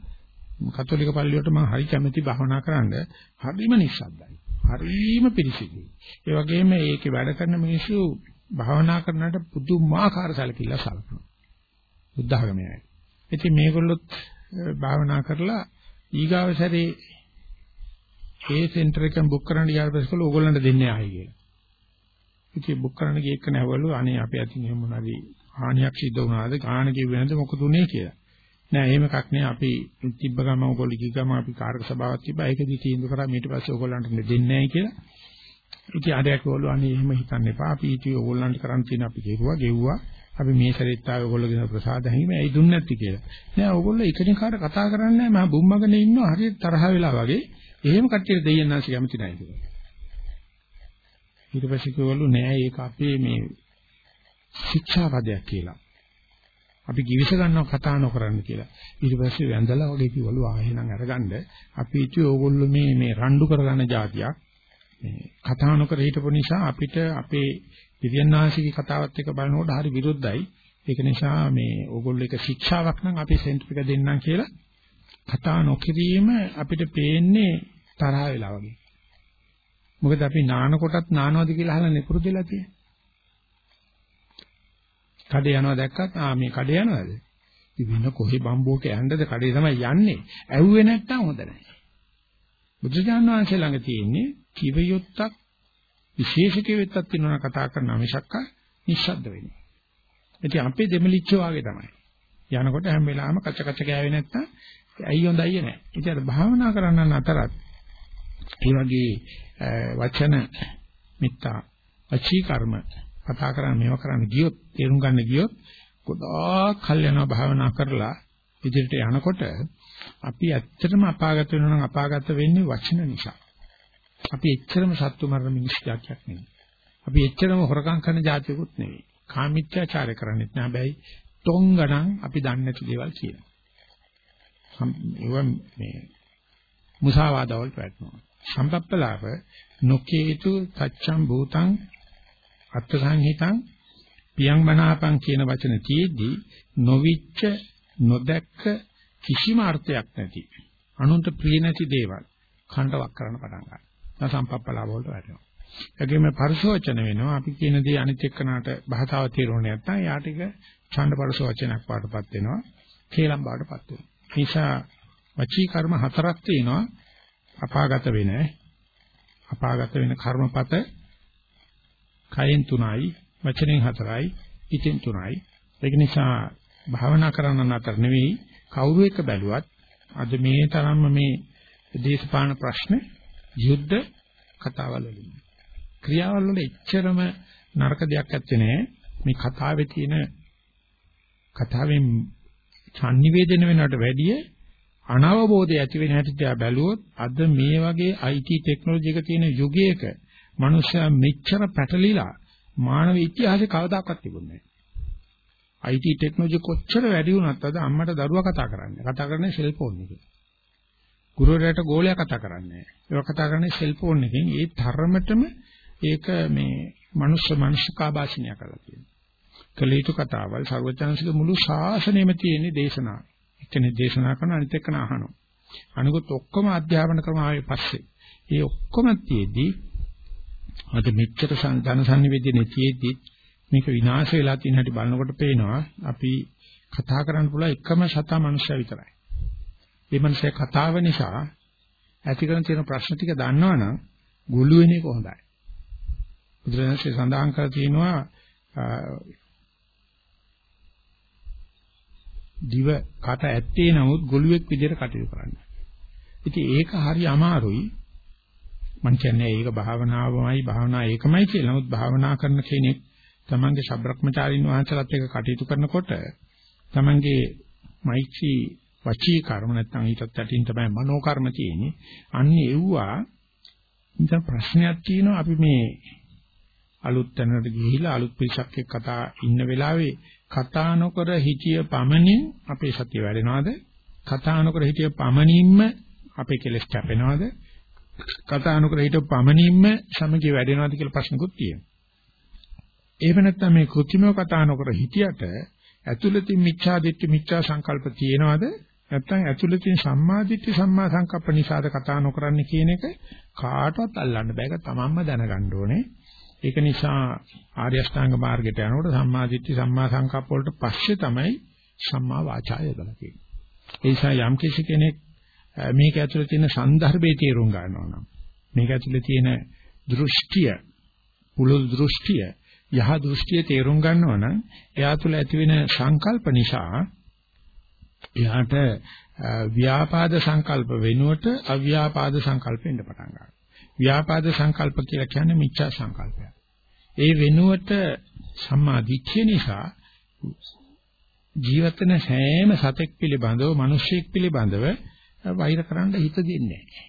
කතෝලික පල්ලියට මම හරි කැමති භාවනා කරන්න. හරිම නිශ්ශබ්දයි. හරිම පිරිසිදුයි. ඒ වගේම ඒකේ වැඩ කරන මිනිස්සු භාවනා කරනට පුදුමාකාර සැලකිල්ල සලකනවා. බුද්ධ ආගමයි. ඉතින් මේගොල්ලොත් භාවනා කරලා ඊගාව සැරේ ඒ සෙන්ටර් එකෙන් බුක් කරන්න ගියාට පස්සේ කොල්ල ඕගොල්ලන්ට දෙන්නේ ආයි කියලා. ඉතින් බුක් කරන්න ගිය එක නැවලු අනේ අපේ අතින් එහෙම මොනවාරි හානියක් සිද්ධ වුණාද ගාන කිව්වේ නැද්ද මොකද උනේ කියලා. නෑ එහෙම එකක් නෑ අපි තිබ්බ ගම ඕගොල්ලෝ කිව්ව ගම අපි කාර්ක සභාවක් තිබ්බා ඒකදී තීන්දුව කරා ඊට පස්සේ ඕගොල්ලන්ට දෙන්නේ නෑ කියලා. ඉතින් ආදයක් ඕගොල්ලෝ අනේ එහෙම හිතන්න එපා අපි ඊට ඕගොල්ලන්ට කරන් තියෙන අපි ගෙවුවා ගෙවුවා අපි මේ සැරේත් ආවේ ඕගොල්ලෝගෙන ප්‍රසාද හැංගීම ඇයි දුන්නේ නැති කියලා. නෑ ඕගොල්ලෝ එකිනෙකාට කතා කරන්නේ නෑ මම බුම්මගෙන ඉන්නවා හරියට තරහ වෙලා වගේ. එහෙම කට්ටියට දෙයියන් නැසි කැමති නැහැ කියලා. ඊට පස්සේ කිව්වලු නෑ ඒක අපේ මේ ශික්ෂාපදයක් කියලා. අපි කිවිස ගන්නව කතා නොකරන්න කියලා. ඊට පස්සේ වැඳලා වගේ කිව්වලු ආ එහෙනම් අරගන්න අපි ඉතින් ඕගොල්ලෝ මේ මේ රණ්ඩු කරගන්න જાතියක් මේ කතා නොකර හිටපු නිසා අපිට අපේ දිව්‍යඥාන්සේගේ කතාවත් එක්ක බලනකොට හරි විරුද්ධයි. ඒක නිසා මේ ඕගොල්ලෝ එක ශික්ෂාවක් නම් අපි සෙන්ටර් එක දෙන්නම් කියලා කතා නොකිරීම අපිට පේන්නේ තරහ වෙලා වගේ. මොකද අපි නාන කොටත් නානවද කියලා අහලා නෙපුරුදු වෙලා තියෙන්නේ. කඩේ යනවා දැක්කත් ආ මේ කඩේ යනවාද? ඉතින් කොහේ බම්බෝක යන්නද කඩේ තමයි යන්නේ. ඇහුවේ නැත්තම් හොඳ නැහැ. බුදුජානක වහන්සේ ළඟ තියෙන්නේ කිව යුත්තක් විශේෂ කිවෙත්තක් තියෙනවා කතා කරන මිසක්ක නිශ්ශබ්ද වෙන්නේ. ඉතින් අපේ දෙමලිච්චෝ වාගේ තමයි. යනකොට හැම වෙලාවෙම කච කච ගෑවේ නැත්තම් ඇයි හොඳයි නැහැ. ඉතින් අර භාවනා කරන්න අතරත් ඒ වගේ වචන මිත්තා වචී කර්ම කතා කරන්න මේව කරන්න ගියොත් තේරුම් ගන්න ගියොත් ගොඩාක් කල් යනවා භාවනා කරලා ඉදිරියට යනකොට අපි ඇත්තටම අපාගත වෙනවා නම් අපාගත වෙන්නේ වචන නිසා. අපි එච්චරම සත්තු මරණ මිනිස් జాතියක් නෙවෙයි. අපි එච්චරම හොරකම් කරන జాතියකුත් නෙවෙයි. කාමීත්‍යාචාරය කරන්නේත් නෑ. හැබැයි තොං ගණන් අපි දන්නේ නැති දේවල් කියනවා. ඒවා මේ මුසාවාදවල් පැටනවා. සම්පප්පලාප නොකේතු සච්ඡම් භූතං අත්ථ සංහිතං පියං මනාපං කියන වචන තියෙද්දී නොවිච්ච නොදැක්ක කිසිම අර්ථයක් නැති අනුන්ට ප්‍රිය නැති දේවල් කණ්ඩවක් කරන්න පටන් ගන්නවා. දැන් සම්පප්පලාප වලට වැටෙනවා. ඒකෙම පරිශෝචන වෙනවා. අපි කියන දේ අනිත් එක්කනට භාෂාව තේරුනේ නැත්නම් යාට එක ඡන්ද පරිශෝචනයක් පාටපත් වෙනවා. කේලම් බාටපත් වෙනවා. නිසා වචී කර්ම හතරක් තියෙනවා. අපාගත වෙන අපාගත වෙන කර්මපත කයෙන් තුනයි වචනෙන් හතරයි ඉතින් තුනයි. ඒක නිසා භාවනා කරන්න අතර නෙවෙයි කවුරු එක බැලුවත් අද මේ තරම්ම මේ දේශපාලන ප්‍රශ්න යුද්ධ කතාවල් වලින්. ක්‍රියාවල් වල එච්චරම නරක දෙයක් ඇත්තේ නෑ. මේ කතාවේ තියෙන කතාවෙන් සංනිවේදනය වෙනවට වැඩිය අනවබෝධය ඇති වෙන හැටි දිහා බැලුවොත් අද මේ වගේ IT ටෙක්නොලොජි එක තියෙන යුගයක මිනිස්සයා මෙච්චර පැටලිලා මානව ඉතිහාසයේ කවදාකවත් තිබුණේ නැහැ. IT ටෙක්නොලොජි කොච්චර වැඩි වුණත් අද අම්මට දරුවා කතා කරන්නේ. කතා කරන්නේ සෙල්ෆෝන් එකෙන්. ගුරුවරයාට ගෝලයා කතා කරන්නේ. ඒක කතා කරන්නේ සෙල්ෆෝන් එකෙන්. ඒ තරමටම ඒක මේ මනුෂ්‍ය මනුෂ්‍යකාභාෂණය කරලා තියෙනවා. කලීතු කතාවල් සර්වඥාන්සේගේ මුළු ශාසනයෙම තියෙන දේශනා. එක්කෙනෙක් දේශනා කරන අනිත් එක්කන අහනවා. අනිකුත් ඔක්කොම අධ්‍යාපන ක්‍රම ආවේ පස්සේ. ඒ ඔක්කොම තියේදී අද මෙච්චර ධන සංනිවේදනයේ තියේදී මේක විනාශ වෙලා තියෙන හැටි බලනකොට පේනවා අපි කතා කරන්න පුළුවන් එකම සතා මනුෂ්‍යය විතරයි. මේ මනුෂ්‍ය කතාව නිසා ඇති කරන තියෙන ප්‍රශ්න ටික දන්නවනම් ගුළු වෙන එක හොඳයි. බුදුරජාණන්සේ සඳහන් කරලා තියෙනවා දිව කට ඇත්තේ නමුත් ගොළුෙක් විදිහට කටයුතු කරන්න. ඉතින් ඒක හරි අමාරුයි. මං කියන්නේ ඒක භාවනාවමයි භාවනා ඒකමයි කියලා. නමුත් භාවනා කරන කෙනෙක් තමන්ගේ ශබ්‍රක්‍මචාරින් වහන්සේලාත් එක්ක කටයුතු කරනකොට තමන්ගේ මෛත්‍රී වචී කර්ම නැත්නම් ඊටත් යටින් තමයි මනෝ කර්ම තියෙන්නේ. අන්නේ එව්වා ඉතින් ප්‍රශ්නයක් තියෙනවා අපි මේ අලුත් තැනකට ගිහිලා අලුත් පිරිසක් එක්ක කතා ඉන්න වෙලාවේ කතා නොකර හිතිය පමණින් අපේ සතිය වැඩෙනවද? කතා නොකර හිතිය පමණින්ම අපේ කෙලෙස් කැපෙනවද? කතා නොකර හිතිය පමණින්ම සමගිය වැඩෙනවද කියලා ප්‍රශ්නකුත් තියෙනවා. එහෙම නැත්නම් මේ කෘත්‍රිමව කතා නොකර හිතියට ඇතුළතින් මිච්ඡා දිට්ඨි මිච්ඡා සංකල්ප තියෙනවද? නැත්නම් ඇතුළතින් සම්මා දිට්ඨි සම්මා සංකප්ප නිසාද කතා නොකරන්නේ කියන එක කාටවත් අල්ලන්න බෑ. ඒක තමන්ම දැනගන්න ඕනේ. ඒක නිසා ආර්ය අෂ්ටාංග මාර්ගයට යනකොට සම්මා දිට්ඨි සම්මා සංකප්ප වලට පස්සේ තමයි සම්මා වාචා යොදලා තියෙන්නේ. ඒ නිසා යම් කෙනෙක් මේක ඇතුළේ තියෙන સંદર્ભේ තේරුම් ගන්නවා නම් මේක ඇතුළේ තියෙන දෘෂ්ටිය පුලුල් දෘෂ්ටිය යහ දෘෂ්ටිය තේරුම් ගන්නවා නම් එයා තුළ ඇතිවෙන සංකල්ප නිසා එයාට ව්‍යාපාද සංකල්ප වෙනුවට අව්‍යාපාද සංකල්ප එන්න පටන් ගන්නවා. ව්‍යාපාද සංකල්ප කියලා කියන්නේ මිච්ඡා සංකල්පය. ඒ වෙනුවට සම්මා දිට්ඨිය නිසා ජීවිතන හැම සතෙක් පිළිබඳව, මිනිසෙක් පිළිබඳව වෛර කරන්න හිත දෙන්නේ නැහැ.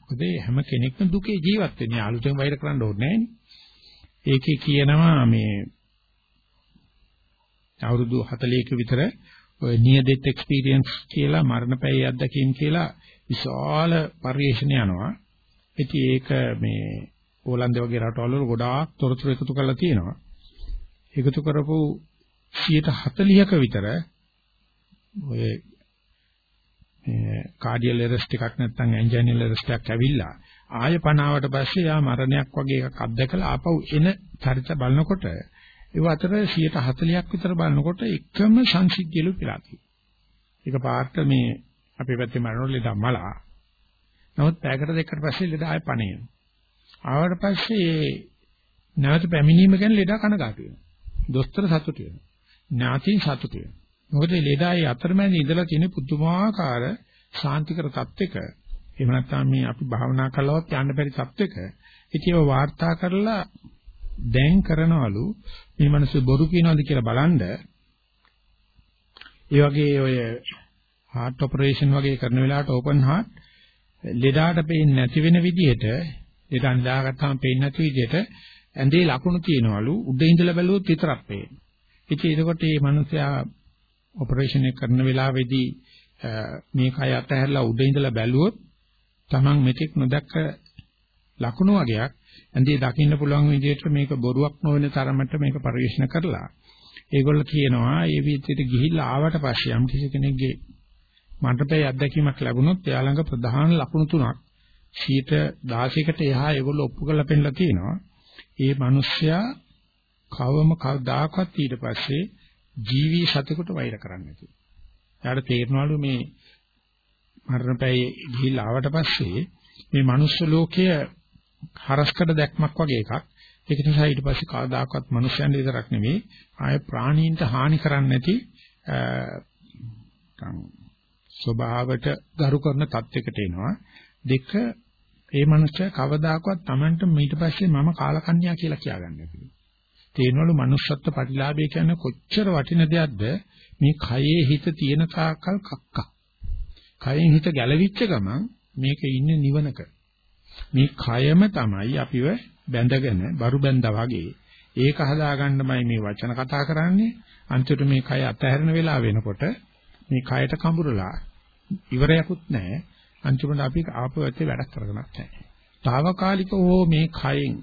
මොකද හැම කෙනෙක්ම දුකේ ජීවත් වෙන්නේ. අලුතෙන් වෛර කරන්න ඕනේ ඒකේ කියනවා මේ අවුරුදු 40ක විතර ඔය near death experience කියලා මරණපැයි අත්දැකීම් කියලා විශාල පරිශ්‍රණ යනවා. ඉතින් ඒක මේ ඕලන්ද වගේ රටවල් වල ගොඩාක් තොරතුරු එකතු කරලා තියෙනවා. එකතු කරපු 140ක විතර ඔය කාඩියල් එරස්ට් එකක් නැත්නම් ඇන්ජයිනල් එරස්ට් එකක් ඇවිල්ලා ආය පනාවට පස්සේ යා මරණයක් වගේ එකක් අත්දකලා ආපහු එන චරිත බලනකොට ඒ අතර 140ක් විතර බලනකොට එකම සංසිද්ධියලු කියලා තියෙනවා. ඒක පාර්ථ මේ අපේ පැත්තේ මරණ ලෙඩ මලා. නමුත් පැයකට දෙකකට පස්සේ ලෙඩ ආය පණේ. ආවට පස්සේ නැවත පැමිණීම ගැන ලෙඩ කනගාටු වෙනවා. දොස්තර සතුටු වෙනවා. ඥාතින් සතුටු වෙනවා. මොකද ලෙඩායි අතරමැද ඉඳලා තියෙන පුදුමාකාර ශාන්තිකර තත්ත්වයක එහෙම නැත්නම් මේ අපි භාවනා කළවත් යන්න බැරි තත්ත්වයක ඉතින් ඒව වාර්තා කරලා දැන් කරනවලු මේ මිනිස්සු බොරු කියනවාද කියලා බලන්න ඒ වගේ ඔය heart operation වගේ කරන වෙලාවට open heart ලෙඩාට පේන්නේ නැති වෙන විදිහට ලෙඩා නිදාගත්තාම පේන්නේ නැති විදිහට ඇඳේ ලකුණු තියනවලු උඩ ඉඳලා බැලුවොත් විතරක් පේන්නේ. ඉතින් එතකොට මේ මිනිස්සයා ඔපරේෂන් එක කරන වෙලාවේදී මේ කය අතහැරලා උඩ ඉඳලා බැලුවොත් Taman මෙතෙක් නොදැක්ක ලකුණු වගේක් ඇඳේ දකින්න පුළුවන් විදිහට මේක බොරුවක් නොවන තරමට මේක පරිශන කරලා ඒගොල්ලෝ කියනවා ඒ විදිහට ගිහිල්ලා ආවට පස්සේ යම් කිසි කෙනෙක්ගේ මන්ටපේ අත්දැකීමක් ලැබුණොත් එයා ළඟ ප්‍රධාන ලකුණු තුනක් 16කට එහා ඒගොල්ලෝ ඔප්පු කරලා පෙන්නලා තියෙනවා. ඒ මිනිස්සයා කවම කවදාකවත් ඊට පස්සේ ජීවි සතෙකුට වෛර කරන්නේ නැති. එයාට තේරෙනවලු මේ මරණපැයි ගිහිල්ලා ආවට පස්සේ මේ මනුස්ස ලෝකය හරස්කඩ දැක්මක් වගේ එකක්. ඒක නිසා ඊට පස්සේ කවදාකවත් මනුස්සයන් විතරක් නෙවෙයි ආය ප්‍රාණීන්ට හානි කරන්නේ නැති ස්වභාවයට ගරු කරන තත්යකට එනවා. දෙක ඒ මනුස්සයා කවදාකවත් Tamanට ඊට පස්සේ මම කාලකන්‍යා කියලා කියාගන්නේ නැහැ. තේනවලු manussත්ත්ව ප්‍රතිලාභය කියන්නේ කොච්චර වටින දෙයක්ද මේ කයේ හිත තියෙන තාක්කල් කක්කා. කයෙන් හිත ගැලවිච්ච ගමන් මේක ඉන්නේ නිවනක. මේ කයම තමයි අපිව බැඳගෙන බරු බැඳා වගේ ඒක හදාගන්නමයි මේ වචන කතා කරන්නේ. අන්තිමට මේ කය අතහැරෙන වෙලාව වෙනකොට මේ කයට කඹරලා ඉවරයක්වත් නැහැ. අන්තිමට අපි ආපහු ඇත්තේ වැඩක් කරගන්නත් නැහැ. తాවකාලිකව මේ කයෙන්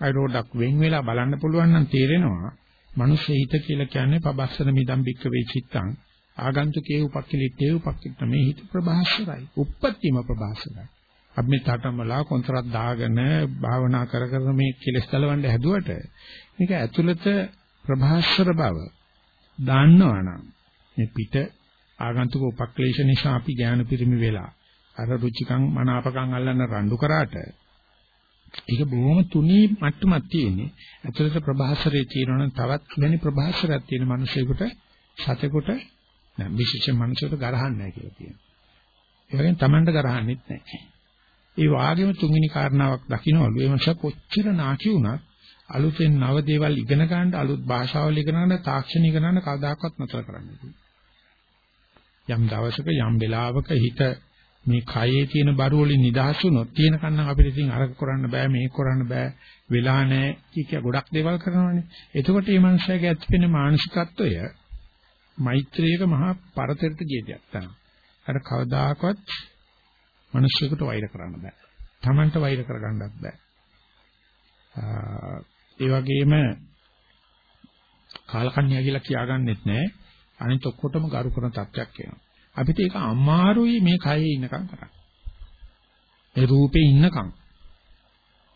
අයිරෝඩක් වෙන් වෙලා බලන්න පුළුවන් නම් තේරෙනවා මනුස්ස හිත කියලා කියන්නේ පබස්සන මිදම් බික්ක වේ චිත්තං ආගන්තුකේ උපක්ඛලිටේ උපක්ඛිට මේ හිත ප්‍රභාස්වරයි උප්පත්තිම ප්‍රභාස්වරයි අපි මේ තාටමලා කොන්තරත් දාගෙන භාවනා කර කර මේ කෙලස් දලවන්න හැදුවට මේක ඇතුළත ප්‍රභාස්වර බව දන්නවනම් මේ පිට ආගන්තුක උපක්ලේශ නිසා අපි ඥාන පිරිමි වෙලා අර රුචිකම් මනාපකම් අල්ලන්න රණ්ඩු කරාට ඒක බොහොම තුනී මට්ටමක් තියෙන්නේ. ඇතුළත ප්‍රභාසරයේ තියෙනවනම් තවත් වෙනි ප්‍රභාසරයක් තියෙන මිනිසෙකුට සතෙකුට විශේෂ මිනිසෙකුට ගරහන්නේ නැහැ කියලා කියනවා. ඒ වගේම Tamanට ගරහන්නෙත් නැහැ. ඒ වාගේම තුන්වෙනි කාරණාවක් දකින්නවලු ඒ මාස කොච්චර නාකි වුණත් අලුතෙන් නව දේවල් ඉගෙන ගන්න අලුත් භාෂාවල් ඉගෙන ගන්න තාක්ෂණ ඉගෙන ගන්න කවදාකවත් නතර කරන්න යම් දවසක යම් වෙලාවක හිත මේ කයේ තියෙන බරු වලින් නිදහස් වුණොත් තියෙන කන්නම් අපිට ඉතින් අරක කරන්න බෑ මේක කරන්න බෑ වෙලා නැහැ කිය ගොඩක් දේවල් කරනවානේ එතකොට මේ මනුස්සයාගේ ඇතිවෙන මානසිකත්වය මෛත්‍රියක මහා පරතරට ගිය දෙයක් තමයි අර කවදාකවත් මිනිස්සුෙකුට වෛර කරන්න බෑ. Tamanට වෛර කරගන්නත් බෑ. ඒ වගේම කාලකන්‍යා කියලා කියාගන්නෙත් නෑ. අනිත් ඔක්කොටම ගරු කරන තත්ත්වයක් එනවා. අපිට ඒක අමාරුයි මේ කයේ ඉන්නකම් කරන්න. ඒ රූපේ ඉන්නකම්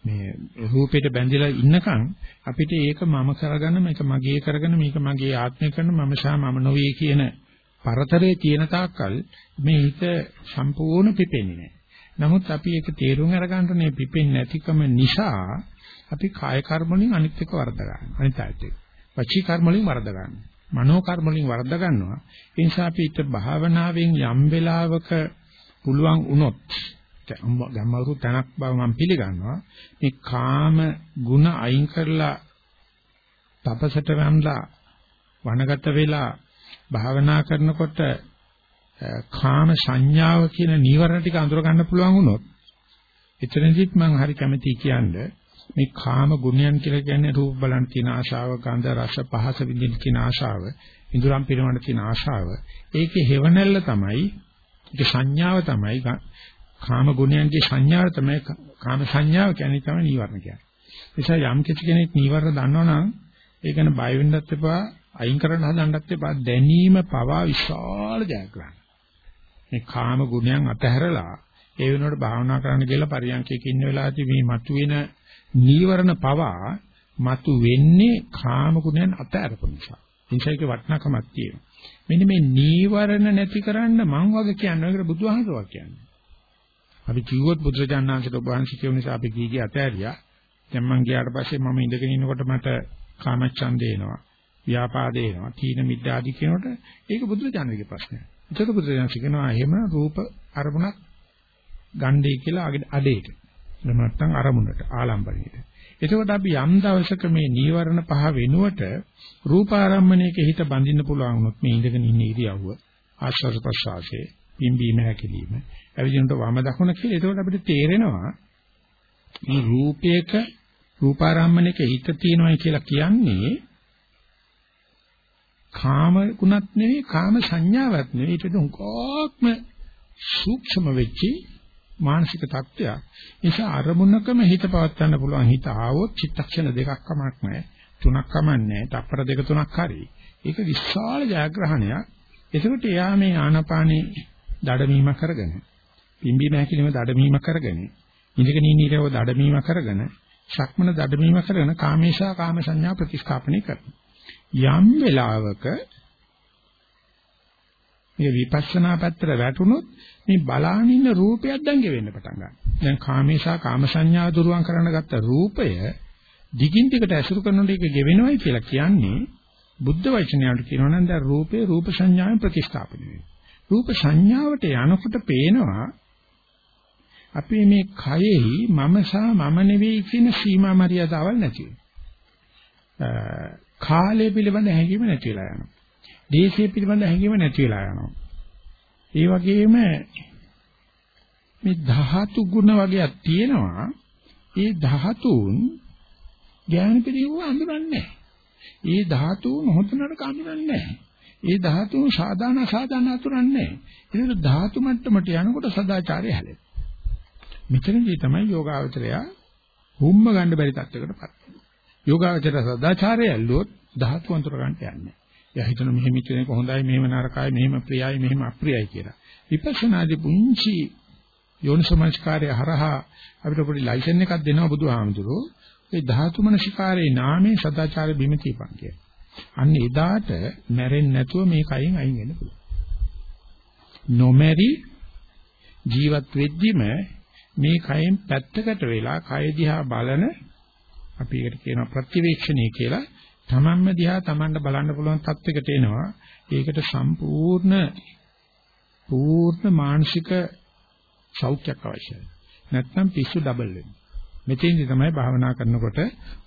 මේ රූපෙට බැඳිලා ඉන්නකම් අපිට ඒක මම කරගන්න මේක මගේ කරගෙන මේක මගේ ආත්මය කරන මම සහ මම නොවේ කියන පරතරයේ තියෙන තාක්කල් මේ හිත සම්පූර්ණ පිපෙන්නේ නැහැ. නමුත් අපි ඒක තේරුම් අරගන්න මේ පිපෙන්නේ නැතිකම නිසා අපි කාය කර්ම වලින් අනිත් එක වර්ධ ගන්නවා. අනිත් ආයත එක. වචී කර්ම වලින් වර්ධ ගන්නවා. මනෝ කර්ම වලින් වර්ධ ගන්නවා. ඒ නිසා අපි ඊට භාවනාවෙන් යම් වෙලාවක පුළුවන් වුණොත් ගම්මරු තනක් බව මම පිළිගන්නවා. මේ කාම ගුණ අයින් කරලා තපසට වන්දලා වනගත වෙලා භාවනා කරනකොට කාම සංඥාව කියන නීවරණ ටික අඳුර ගන්න පුළුවන් වුණොත් එතනදිත් මම හරි කැමතියි කියන්නේ මේ කාම ගුණයන් කියලා කියන්නේ රූප බලන් තියෙන ආශාව, ගන්ධ රස පහස විඳින්න තියෙන ආශාව, ඉඳුරම් පිරවන්න තියෙන ආශාව. ඒකේ හේවණල්ල තමයි ඒක සංඥාව තමයි කාම ගුණයන්ගේ සංඥාව තමයි කාම සංඥාව කියන්නේ තමයි නීවරණ කියන්නේ. නිසා යම් කිසි කෙනෙක් නීවරණ දන්නවනම් ඒ ගැන බය වෙන්නත් එපා, අයින් කරන්න හදන්නත් එපා. දැනීම පවා විශාල ජයග්‍රහණයක්. මේ කාම ගුණයන් අතහැරලා ඒ වෙනුවට භාවනා කරන්න කියලා පරියන්කයක ඉන්න වෙලාවදී මේ මතුවෙන නීවරණ පවා මතු වෙන්නේ කාම ගුණයන් අතහැරපු නිසා. ඒසයික වටිනාකමක් තියෙනවා. මෙන්න මේ නීවරණ නැති කරන්න මං වගේ කියන්නේ ඒකට බුදුහාමුදුරුවෝ කියන්නේ. අපි කිව්වොත් බුදුරජාණන්සේට ඔබ වහන්සේ කියු නිසා අපි කීගේ අතහැරියා. දැන් මං ගියාට පස්සේ මම ඉඳගෙන ඉන්නකොට මට කාමච්ඡන්දේ එනවා. ව්‍යාපාදේ එනවා. තීන මිද්ද ආදී කියනකොට ඒක බුදුරජාණන්ගේ ප්‍රශ්නයක්. ඒක බුදුරජාණන් කියනවා එහෙම රූප අරමුණක් ගන්නේ කියලා අඩේට. එහෙම නැත්නම් අරමුණට ආලම්බණයට. එතකොට අපි යම් දවසක මේ නීවරණ පහ වෙනුවට රූපාරම්මණයක හිත බඳින්න පුළුවන් වුණොත් මේ ඉඳගෙන ඉන්න ඉරියව්ව ආශ්වාස ප්‍රශ්වාසයේ පිම්බීම හැකිලිම ඇවිදිනකොට වම දකුණ කියලා එතකොට අපිට තේරෙනවා මේ රූපයක රූපාරම්මණයක හිත තියෙනවා කියලා කියන්නේ කාම ගුණත් නෙවෙයි කාම සංඥාවක් නෙවෙයි ඒක දුක්ඛක්ම සූක්ෂම වෙච්චි මානසික තත්ත්වයක්. නිසා අරමුණකම හිත පවත්වන්න පුළුවන් හිත ආවොත් චිත්තක්ෂණ දෙකක් කමක් නැහැ. තුනක් කමන්නේ තප්පර දෙක තුනක් හරි. ඒක විශාල ජයග්‍රහණයක්. එතකොට එයා මේ ආනාපානේ දඩමීම කරගෙන පිම්බීම හැකිලිම දඩමීම කරගෙන ඉඳගෙන ඉන්න ඉරව දඩමීම කරගෙන ශක්මන දඩමීම කරගෙන කාමේශා කාම සංඥා ප්‍රතිස්ථාපනය කරනවා. යම් වෙලාවක මේ විපස්සනා පැත්තට වැටුනොත් මේ බලාගෙන ඉන්න රූපයක් දැන් ගෙවෙන්න පටන් ගන්නවා. දැන් කාමේශා කාම සංඥා දුරුවන් කරන්න ගත්ත රූපය දිගින් දිගට ඇසුරු කරනකොට ඒක ගෙවෙනවයි කියලා කියන්නේ බුද්ධ වචනයට කියනවා නම් දැන් රූපේ රූප සංඥාවෙන් ප්‍රතිස්ථාපනය වෙනවා. රූප සංඥාවට යනකොට පේනවා අපි මේ කයෙහි මම සහ මම නෙවෙයි කියන සීමා මරියාදාවල් නැති වෙනවා. කාලය පිළිබඳ හැඟීම නැති වෙලා යනවා. දේශය පිළිබඳ හැඟීම නැති වෙලා යනවා. ඒ වගේම මේ ධාතු ගුණ වගේක් තියෙනවා. ඒ ධාතුන් ඥාන පිළිවෙව අඳුරන්නේ ඒ ධාතුන් හොතනට අඳුරන්නේ ඒ ධාතුන් සාධාන සාධාන අතුරන්නේ ඒක ධාතු මට්ටමට යනකොට සදාචාරය හැලෙන. මෙතනදී තමයි යෝගාවචරය හුම්ම ගන්න බැරි තත්යකටපත් යෝගාවචර සදාචාරය ඇල්ලුවොත් ධාතු අඳුර ගන්නට යන්නේ. එයා හිතන මෙහෙම ඉච්චෙනක හොඳයි මෙහෙම නරකයි මෙහෙම ප්‍රියයි මෙහෙම අප්‍රියයි කියලා. විපස්සනාදී පුංචි යෝනිසමස්කාරය හරහා අපිට පොඩි ලයිසන් එකක් දෙනවා බුදුහාමුදුරුවෝ. ඒ ධාතු මනසිකාරයේ නාමයේ සදාචාර බිම තියපන් කියලා. අන්න එදාට මැරෙන්නේ නැතුව මේ කයින් අයින් වෙන්න පුළුවන්. නොමැරි ජීවත් වෙද්දිම මේ කයෙන් පැත්තකට වෙලා කය දිහා බලන අපි ඒකට කියනවා ප්‍රතිවේක්ෂණය කියලා තමන්ම දිහා තමන්ට බලන්න පුළුවන් තත්යකට එනවා. ඒකට සම්පූර්ණ පූර්ණ මානසික සෞඛ්‍යයක් අවශ්‍යයි. නැත්නම් පිස්සු ඩබල් වෙනවා. මෙතෙන්දි තමයි භාවනා කරනකොට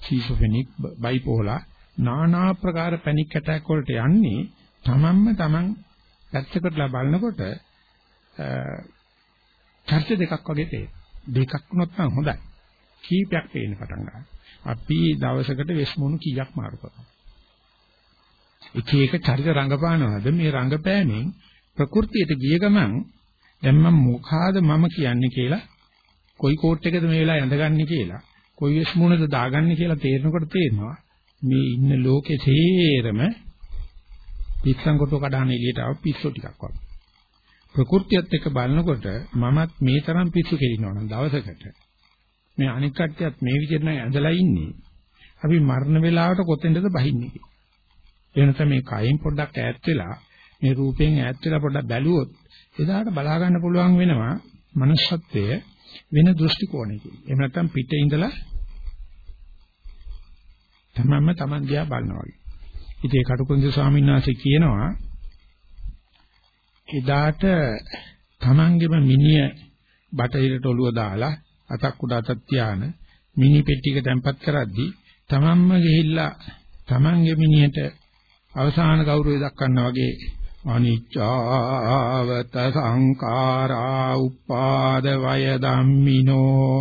සීසොෆෙනික් බයිපෝලා নানা ආකාර පැනික් ඇටැක් වලට යන්නේ තමන්ම තමන් පැත්තකටලා බලනකොට චර්ච දෙකක් වගේ තේරෙනවා. දෙකක් වුණොත් නම් හොඳයි. කීපයක් පේන්න පටන් ගන්නවා. අපි දවසකට වෙස්මුණු කීයක් මාරු කරනවා. එක එක චරිත රංගපානවාද මේ රංගපෑමෙන් ප්‍රകൃතියට ගිය ගමන් දැන් මම මොකාද මම කියන්නේ කියලා කොයි කෝට් එකද මේ වෙලාව ඇඳගන්නේ කියලා කොයි වෙස්මුණද දාගන්නේ කියලා තේරෙනකොට තේරෙනවා මේ ඉන්න ලෝකේ තේරම පිස්සන් කොට කඩන එළියට ආව පිස්සු ටිකක් වගේ ප්‍රകൃතියත් එක්ක බලනකොට මමත් මේ තරම් පිස්සු කෙලිනවා නම් දවසකට මේ අනික් කට්ටියත් මේ විදිහට නම් ඇඳලා ඉන්නේ අපි මරණ වේලාවට කොතෙන්ද බහින්නේ කියලා එනත මේ කයින් පොඩ්ඩක් ඈත් වෙලා මේ රූපයෙන් ඈත් වෙලා පොඩ්ඩක් බැලුවොත් එදාට බලා ගන්න පුළුවන් වෙනවා manussත්වය වෙන දෘෂ්ටි කෝණයකින්. එහෙම නැත්නම් පිටේ ඉඳලා තමන්ම තමන් දිහා බලනවා වගේ. ඉතින් ඒ කටුකුරුන්ද ස්වාමීන් වහන්සේ කියනවා එදාට තමන්ගේම මිනිය බටහිරට ඔලුව දාලා අතක් උඩ අතක් තියාන මිනි පෙට්ටියක තැම්පත් කරද්දී තමන්ම ගිහිල්ලා තමන්ගේ මිනියට අවසාන ගෞරවය දක්වනා වගේ අනිච්චාවත සංඛාරා උපාද වය ධම්මිනෝ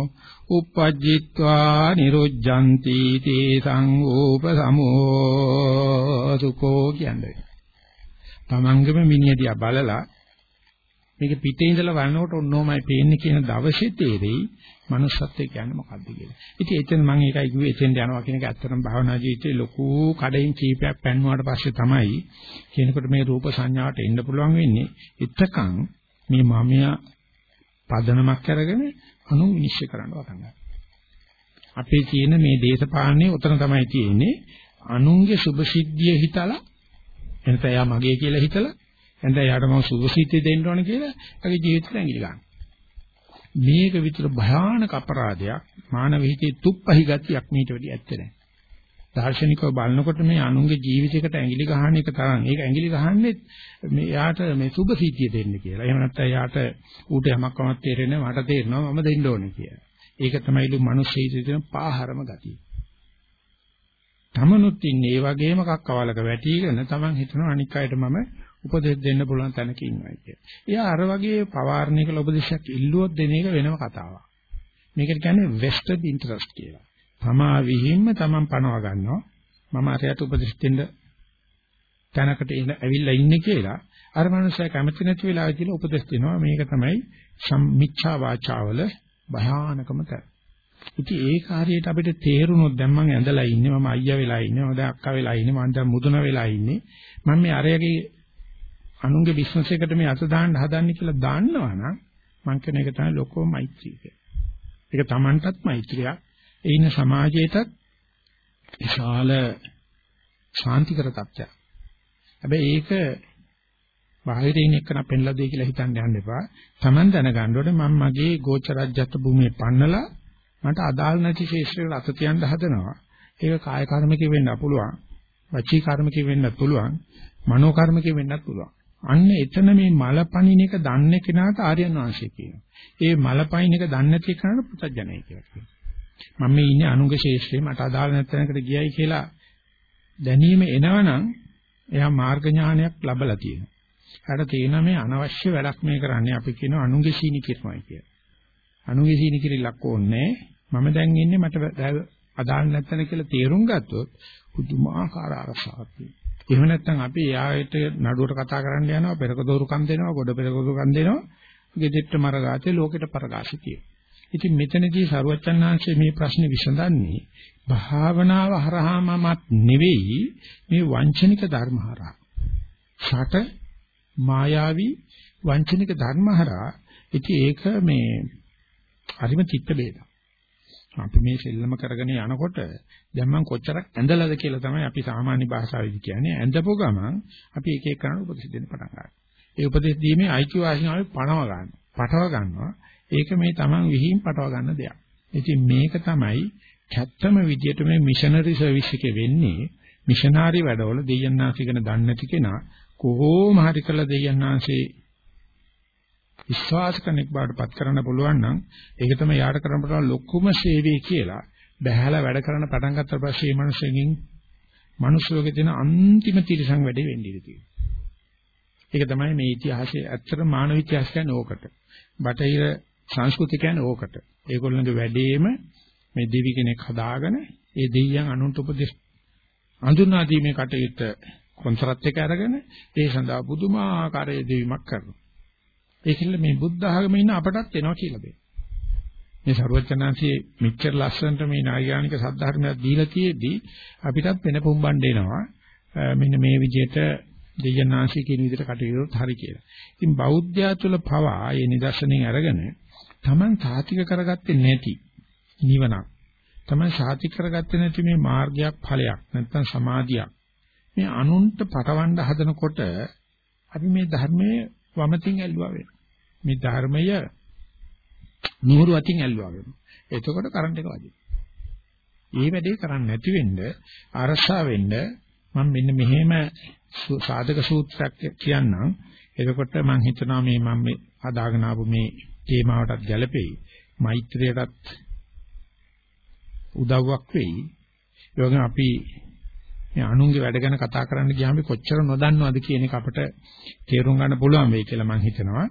uppajjitva niruджjanti te සංූප සමෝ සුකෝ කියන්නේ. තමන්ගේම මිනිහ දිහා බලලා මේක පිටේ ඉඳලා බලනකොට ඔන්නෝමයි පේන්නේ කියන දවසේ තේරෙයි manussත්වය කියන්නේ මොකක්ද කියලා. ඉතින් එතන මම ඒකයි කිව්වේ එතෙන් යනවා කියන එක ඇත්තටම භාවනා ජීවිතේ ලොකු කඩෙන් කීපයක් පැන්නුවාට පස්සේ තමයි කියනකොට මේ රූප සංඥාවට එන්න පුළුවන් වෙන්නේ. එතකන් මේ මමයා පදනමක් අරගෙන අනු විනිශ්චය කරන්න පටන් ගන්නවා. අපේ තියෙන මේ දේශපාලනේ උතන තමයි තියෙන්නේ. අනුන්ගේ සුභ සිද්ධිය හිතලා එනත එයා මගේ කියලා හිතලා එතන එයාට මම සුභසිද්ධිය දෙන්න ඕන කියලා ඒගේ ජීවිතේ ඇඟිලි ගන්න. මේක විතර භයානක අපරාධයක් මානව හිතේ තුප්පහි ගතියක් මීට වැඩි ඇත්තේ නැහැ. දාර්ශනිකව බලනකොට මේ අනුන්ගේ ජීවිතයකට ඇඟිලි ගහන එක තරම් ඒක ඇඟිලි ගහන්නේ මේ යාට මේ සුභසිද්ධිය දෙන්න කියලා. එහෙම නැත්නම් යාට ඌට යමක් කමක් තේරෙන්නේ මට තේරෙනවා මම දෙන්න ඕනේ කියලා. ඒක තමයිලු මිනිස් ජීවිතේ තියෙන පාහරම ගතිය. තමනුත් ඉන්නේ ඒ වගේම කක්කවලක වැටිගෙන තමන් හිතනවා අනික් අයට මම උපදෙස් දෙන්න පුළුවන් තැනක ඉන්නවා කියලා. එයා අර වගේ පවාරණය කළ උපදේශයක් ඉල්ලුවොත් දෙන එක වෙනම කතාවක්. මේකට කියන්නේ vested interest කියලා. තමා විහිම්ම තමන් පණව ගන්නවා. මම අරයට උපදෙස් දෙන්න තැනකට එන ඇවිල්ලා ඉන්නේ කියලා අර මනුස්සයා කැමති නැති වෙලාවෙ කියලා උපදෙස් දෙනවා. මේක තමයි මිච්ඡා වාචාවල භයානකම තැන. ඉතින් ඒ කාර්යයට අපිට තේරුනොත් දැන් මම ඇඳලා ඉන්නේ මම අයියා වෙලා ඉන්නේ මම දැන් අක්කා වෙලා ඉන්නේ මම දැන් මුදුන වෙලා ඉන්නේ මම මේ අරයගේ අනුන්ගේ බිස්නස් එකට මේ අත දාන්න හදන්නේ කියලා දාන්නවනම් මං කියන එක තමයි ලොකෝ මෛත්‍රිය කියන්නේ. ඒක Tamanටත් මෛත්‍රියක්. ඒ ඉන්න සමාජයටත් විශාල ශාන්තිකර තත්ත්වයක්. හැබැයි ඒක බාහිරින් ඉන්න එක්කන පෙන්ලා දෙයි කියලා හිතන්න යන්න එපා. Taman දැනගන්න ඕනේ මම මගේ ගෝචරජ්‍යත් භූමියේ පන්නලා මට අදාළ නැති ශේෂ්ත්‍රයකට අත තියන්න හදනවා. ඒක කාය කර්මකේ වෙන්න පුළුවන්. වචී කර්මකේ වෙන්නත් පුළුවන්. මනෝ කර්මකේ වෙන්නත් පුළුවන්. අන්න එතන මේ මලපණින එක දන්නේ කෙනාට ආර්යයන් වහන්සේ කියනවා. ඒ මලපයින් එක දන්නේ නැති කෙනාට පුතඥයි කියලා කියනවා. මම මේ ඉන්නේ අනුග ශේෂ්ත්‍රේ මට අදාළ නැත්නම්කට ගියයි කියලා දැනීම එනවනම් එයා මාර්ග ඥානයක් ලැබලා තියෙනවා. හරි තේන මේ අනවශ්‍ය වැඩක් මේ කරන්නේ අපි කියන අනුගේ සීනි කිරමයි කියලා. අනුගේ සීනි කිරිලක් ඕනේ මම දැන් ඉන්නේ මට අදාළ නැත්නම් කියලා තේරුම් ගත්තොත් පුදුමාකාර අරසාවක් තියෙනවා. එහෙම නැත්නම් අපි එයාට නඩුවට කතා කරන්න යනවා පෙරක දෝරුකම් දෙනවා ගොඩ පෙරක දෝරුකම් දෙනවා ගෙදෙට්ට මරගාතේ ලෝකෙට පරගාසිතිය. ඉතින් මෙතනදී සරුවච්චන්හන්සේ මේ ප්‍රශ්නේ විසඳන්නේ භාවනාව හරහාමමත් නෙවෙයි මේ වංචනික ධර්ම හරහා. ෂට මායාවී වංචනික ධර්ම හරහා ඉතින් ඒක මේ හරිම චිත්ත බේදක්. අපි මේ සෙල්ලම කරගෙන යනකොට දැන් මම කොච්චරක් ඇඳලාද කියලා තමයි අපි සාමාන්‍ය භාෂාවෙදි කියන්නේ ඇඳපු ගමන් අපි එක එක කරන උපදෙස් දෙන්න පටන් ගන්නවා. ඒ උපදෙස් දීමේ අයිතිය වාසිනාවේ පණව ගන්නවා. පටව ගන්නවා. ඒක මේ Taman විහිං පටව ගන්න දෙයක්. ඉතින් මේක තමයි කැත්තම විදියට මේ මිෂනරි සර්විස් එකේ වෙන්නේ මිෂනාරි වැඩවල දෙයයන්ාංශ ඉගෙන දන්නේ නැති කෙනා කොහොම හරි කළා දෙයයන්ාංශේ විශ්වාස කෙනෙක් බවට පත් කරන්න පුළුවන් නම් ඒක තමයි යාට කරන්න පුළුවන් ලොකුම සේවය කියලා බහැලා වැඩ කරන පටන් ගත්ත පස්සේ මේ මිනිස්සුන්ගෙන් මිනිස්සුගේ තියෙන අන්තිම තිරසං වැඩේ වෙන්නේ ඉතියි. ඒක තමයි මේ ඉතිහාසයේ ඇත්තට මානව ඉතිහාස කියන්නේ ඕකට. බටහිර සංස්කෘතිය කියන්නේ ඕකට. ඒගොල්ලන්ගේ වැඩේම මේ දෙවි කෙනෙක් හදාගෙන ඒ දෙවියන් අනුන්ට උපදෙස් අඳුනා දීමේ කටයුත්ත කොන්ත්‍රාත් එක අරගෙන ඒ සඳහා පුදුමාකාර දෙවීමක් කරනවා. ඒකෙල්ල මේ බුද්ධ ආගමේ ඉන්න අපටත් එනවා කියලා දෙන්න. මේ ਸਰවඥාන්සේ මෙච්චර ලස්සනට මේ නායගානික සද්ධර්මයක් දීලා තියෙද්දි අපිටත් වෙන පුම්බණ්ඩ එනවා. මෙන්න මේ විදිහට දෙයනාංශී කියන විදිහට කටයුතු හරි කියලා. ඉතින් බෞද්ධයා තුළ පවා මේ නිදර්ශනයෙන් අරගෙන Taman සාතික කරගත්තේ නැති නිවනක්. Taman සාතික කරගත්තේ නැති මේ මාර්ගයක් ඵලයක් නැත්නම් සමාධියක්. මේ අනුන්ට පටවන්න හදනකොට අපි මේ ධර්මයේ වමතින් ඇල්ලුවා වෙනවා. මේ ධර්මය නුහුරු අතින් ඇල්ලුවා වෙනවා. එතකොට කරන්ට් එක වදිනවා. ඒ වැඩේ කරන්නේ නැති වෙන්න අරසා වෙන්න මම මෙන්න මෙහෙම සාධක සූත්‍රයක් කියන්නම්. එතකොට මම හිතනවා මේ මම මේ හදාගෙන ආපු මේ තේමාවටත් ගැලපෙයි. මෛත්‍රියටත් උදව්වක් වෙයි. ඒ වගේම අපි මේ අනුන්ගේ වැඩ ගැන කතා කරන්න ගියාම කොච්චර නොදන්නවද කියන එක අපිට තේරුම් ගන්න පුළුවන් වෙයි කියලා මම හිතනවා.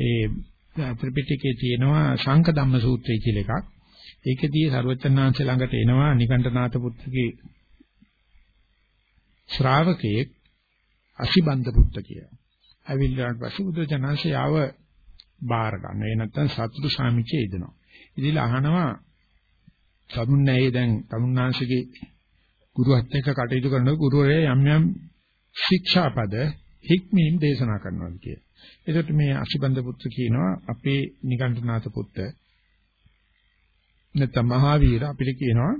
ඒ ත්‍රිපිටකයේ තියෙනවා ශංක ධම්ම සූත්‍රය කියලා එකක්. ඒකෙදී සර්වචන්නාංශ ළඟට එනවා නිකණ්ඨනාත පුත්‍රගේ ශ්‍රාවකයෙක් අසිබන්ද පුත්ත කියලා. ඇවිල්ලාට පස්සේ බුදුචානන්සේ ආව බාර ගන්න. ඒ නැත්තම් සතුටු සාමිචේ ඉදනවා. ඉතින් අහනවා තමුන්නැයි දැන් තමුන්නාංශගේ ගුරුවත් එක්ක කටයුතු කරන ගුරුවරයා යම් යම් ශික්ෂාපද හික්මීම් දේශනා කරනවා කියලා. එතකොට මේ අසිබන්ද පුත්‍ර කියනවා අපේ නිකණ්ඨනාත පුත්ත නැත්නම් මහාවීර අපිට කියනවා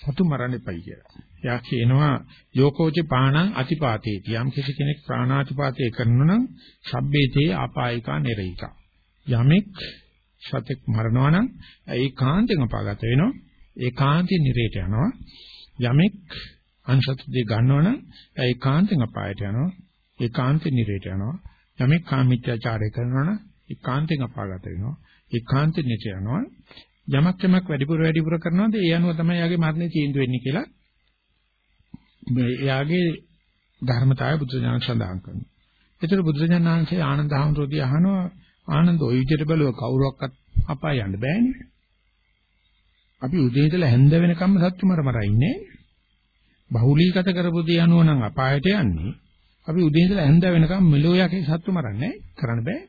සතු මරන්න එපයි කියලා. එයා කියනවා යෝකෝච පාණං අතිපාතේති. යම් කිසි කෙනෙක් ප්‍රාණාතිපාතේ කරනවා නම් සබ්බේතේ ආපායිකා නිරයිකා. යමෙක් සතෙක් මරනවා නම් ඒකාන්තයෙන් අපාගත වෙනවා. ඒකාන්තයෙන් නිරේට යනවා. යමෙක් අන්සතු දෙය ගන්නවා නම් ඒකාන්තයෙන් අපායට යනවා. ඒකාන්තයෙන් නිරේට යනවා. යමෙක් කාමීත්‍යාචාරය කරනවා නම් ඒකාන්තයෙන් අපාගත වෙනවා. ඒකාන්තයෙන් නිරේට යනවා. යමක් යමක් වැඩිපුර වැඩිපුර කරනවාද ඒ අනුව තමයි යාගේ මරණය තීන්දුව වෙන්නේ කියලා එයාගේ ධර්මතාවය බුදුසසුන සඳහන් කරනවා. ඒතර බුදුසසුන ආංශේ ආනන්ද හඳුරෝදී අහනවා ආනන්ද ඔය විදිහට බැලුව කවුරක්වත් අපාය යන්න බෑනේ. අපි උදේ ඉඳලා හැන්ද වෙනකම්ම සත්තු මර මර ඉන්නේ. බහුලීගත කරපු දේ අනුව නම් අපායට යන්නේ. අපි උදේ ඉඳලා හැන්ද වෙනකම් මෙලෝ යකේ සත්තු මරන්නේ කරන්න බෑ.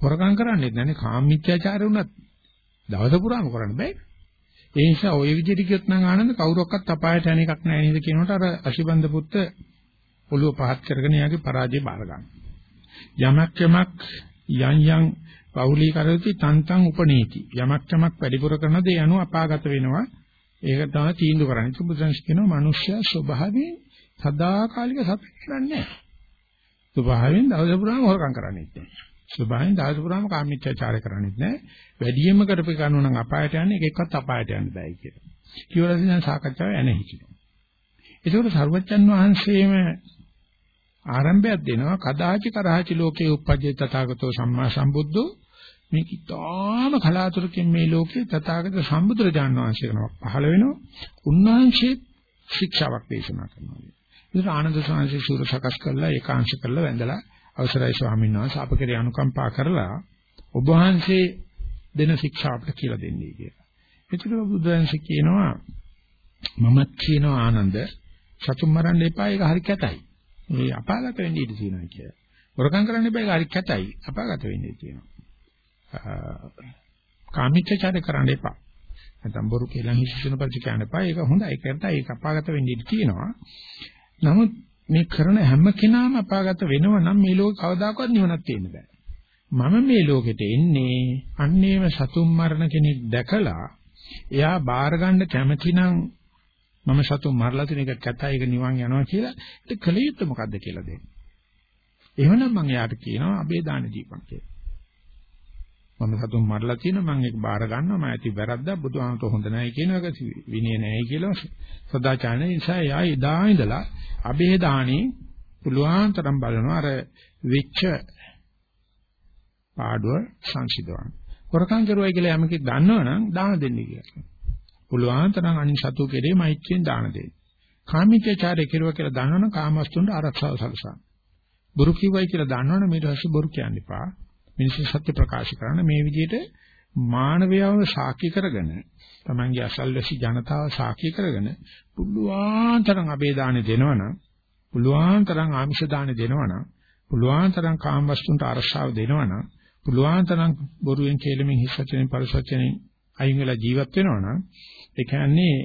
හොරකම් කරන්නේත් නැනේ කාමීත්‍යාචාරය උනත් දවස පුරාම කරන්න බෑ. ඒ නිසා ওই විදිහට කියොත් නම් ආනන්ද කවුරක්වත් අපායට යන එකක් නෑ නේද කියනකොට අර අශිබන්ද පුත්ත ඔළුව පහත් කරගෙන යාගේ පරාජය බාර ගන්න. යමක් යමක් යන් යන් පෞලී කරති තන්තං උපනීති. යමක් යමක් වැඩිපුර කරන දේ අනුව අපාගත වෙනවා. ඒක තමයි තීන්දුව කරන්නේ. සුබුසංශ කියනවා මිනිස්සයා ස්වභාවයෙන් සදාකාලික සතුට කරන්නේ නැහැ. ස්වභාවයෙන් දවස පුරාම හොරකම් කරන්නේ නැහැ. ස්වභාවයෙන් දවස පුරාම කාමීච්ඡාචාරය කරන්නේත් නැහැ. වැඩියෙන්ම කරපේ කනුව නම් අපායට යන්නේ එක එක්කත් අපායට යන්න බෑ කියලා. කියවලා දැන් සාකච්ඡාව එන හිතිනවා. ඒකෝට සර්වජන් වහන්සේම ආරම්භයක් දෙනවා කදාචි කරාචි ලෝකේ උප්පජ්ජේ තථාගතෝ සම්මා සම්බුද්ධෝ මේ කිතාම කලාතුරකින් මේ ලෝකේ තථාගත සම්බුදුරජාණන් වහන්සේ කෙනෙක් පහළ වෙනවා. උන්වහන්සේ ශික්ෂාවක් දේශනා කරනවා. ඒක ආනන්ද සාංශේ සූර සකස් කරලා ඒකාංශ කරලා වැඳලා අවසරයි ස්වාමීන් වහන්සේ අප කෙරේ අනුකම්පා කරලා ඔබ වහන්සේ දෙන ශික්ෂා අපිට කියලා දෙන්නේ කියලා. ඒකට බුදුන්සේ කියනවා මමත් කියනවා ආනන්ද සතුම් මරන්න එපා ඒක හරි කැතයි. මේ අපාගත වෙන්න ඉඩ තියෙනවා කියලා. වරකම් කරන්න එපා ඒක හරි කැතයි. අපාගත වෙන්න තියෙනවා. කාමීච්ඡාචාරය කරන්න එපා. නැත්නම් බොරු කියලා හිසින පරිචාන එපා. ඒක හොඳයි. ඒකට ඒක අපාගත වෙන්න ඉඩ තියෙනවා. නමුත් මේ කරන හැම කෙනාම අපාගත වෙනව නම් මේ ලෝකේ කවදාකවත් නිවනක් තියෙන්න බෑ. මම මේ ලෝකෙට එන්නේ අන්නේම සතුම් මරණ කෙනෙක් දැකලා එයා බාර ගන්න කැමති නම් මම සතුම් මරලා තියෙන එක කැතයි ඒක නිවන් යනවා කියලා ඒක කල යුත්තේ මොකද්ද කියලා දෙන්න. එහෙමනම් මම එයාට කියනවා අබේ දාන දීපන් කියලා. මම සතුන් මරලා තියෙනවා මම ඒක බාර ගන්නවා මම ඇති වැරද්දා බුදුහාමට හොඳ නැහැ කියන එක විනය නැහැ කියලා සදාචාරය නිසා යා එදා ඉඳලා අබේ දාණේ පුළුවන් තරම් බලනවා අර වෙච්ච පාඩුව සංසිඳවන්න. හොරකම් කරුවයි කියලා යමකෙක් දන්නවනම් දාන දෙන්න කියලා. පුළුවන් තරම් අනිත් සතු කෙරේ මෛත්‍රියෙන් දාන දෙන්න. කාමීත්‍යචාරය කෙරුවා කියලා දන්නවනම් කාමවස්තුන්ට ආරක්ෂාව සලසන්න. බොරු කිව්වයි කියලා දන්නවනම් ඊට පස්සේ බොරු කියන්න එපා. මිනිස්සු සත්‍ය ප්‍රකාශ කරන මේ විදිහට මානවයව සාක්ෂි කරගෙන තමන්ගේ අසල්වැසි ජනතාව සාක්ෂි කරගෙන පුළුවන් තරම් අබේ දාන දෙනවනම් පුළුවන් තරම් ආමිෂ දාන දෙනවනම් පුළුවන් තරම් කාම වස්තුන්ට අරසාව දෙනවනම් පුළුවන් තරම් බොරුවෙන් කේලමින් හිස් වචනෙන් පරස වචනෙන් අයින් වෙලා ජීවත් වෙනවනම් ඒ කියන්නේ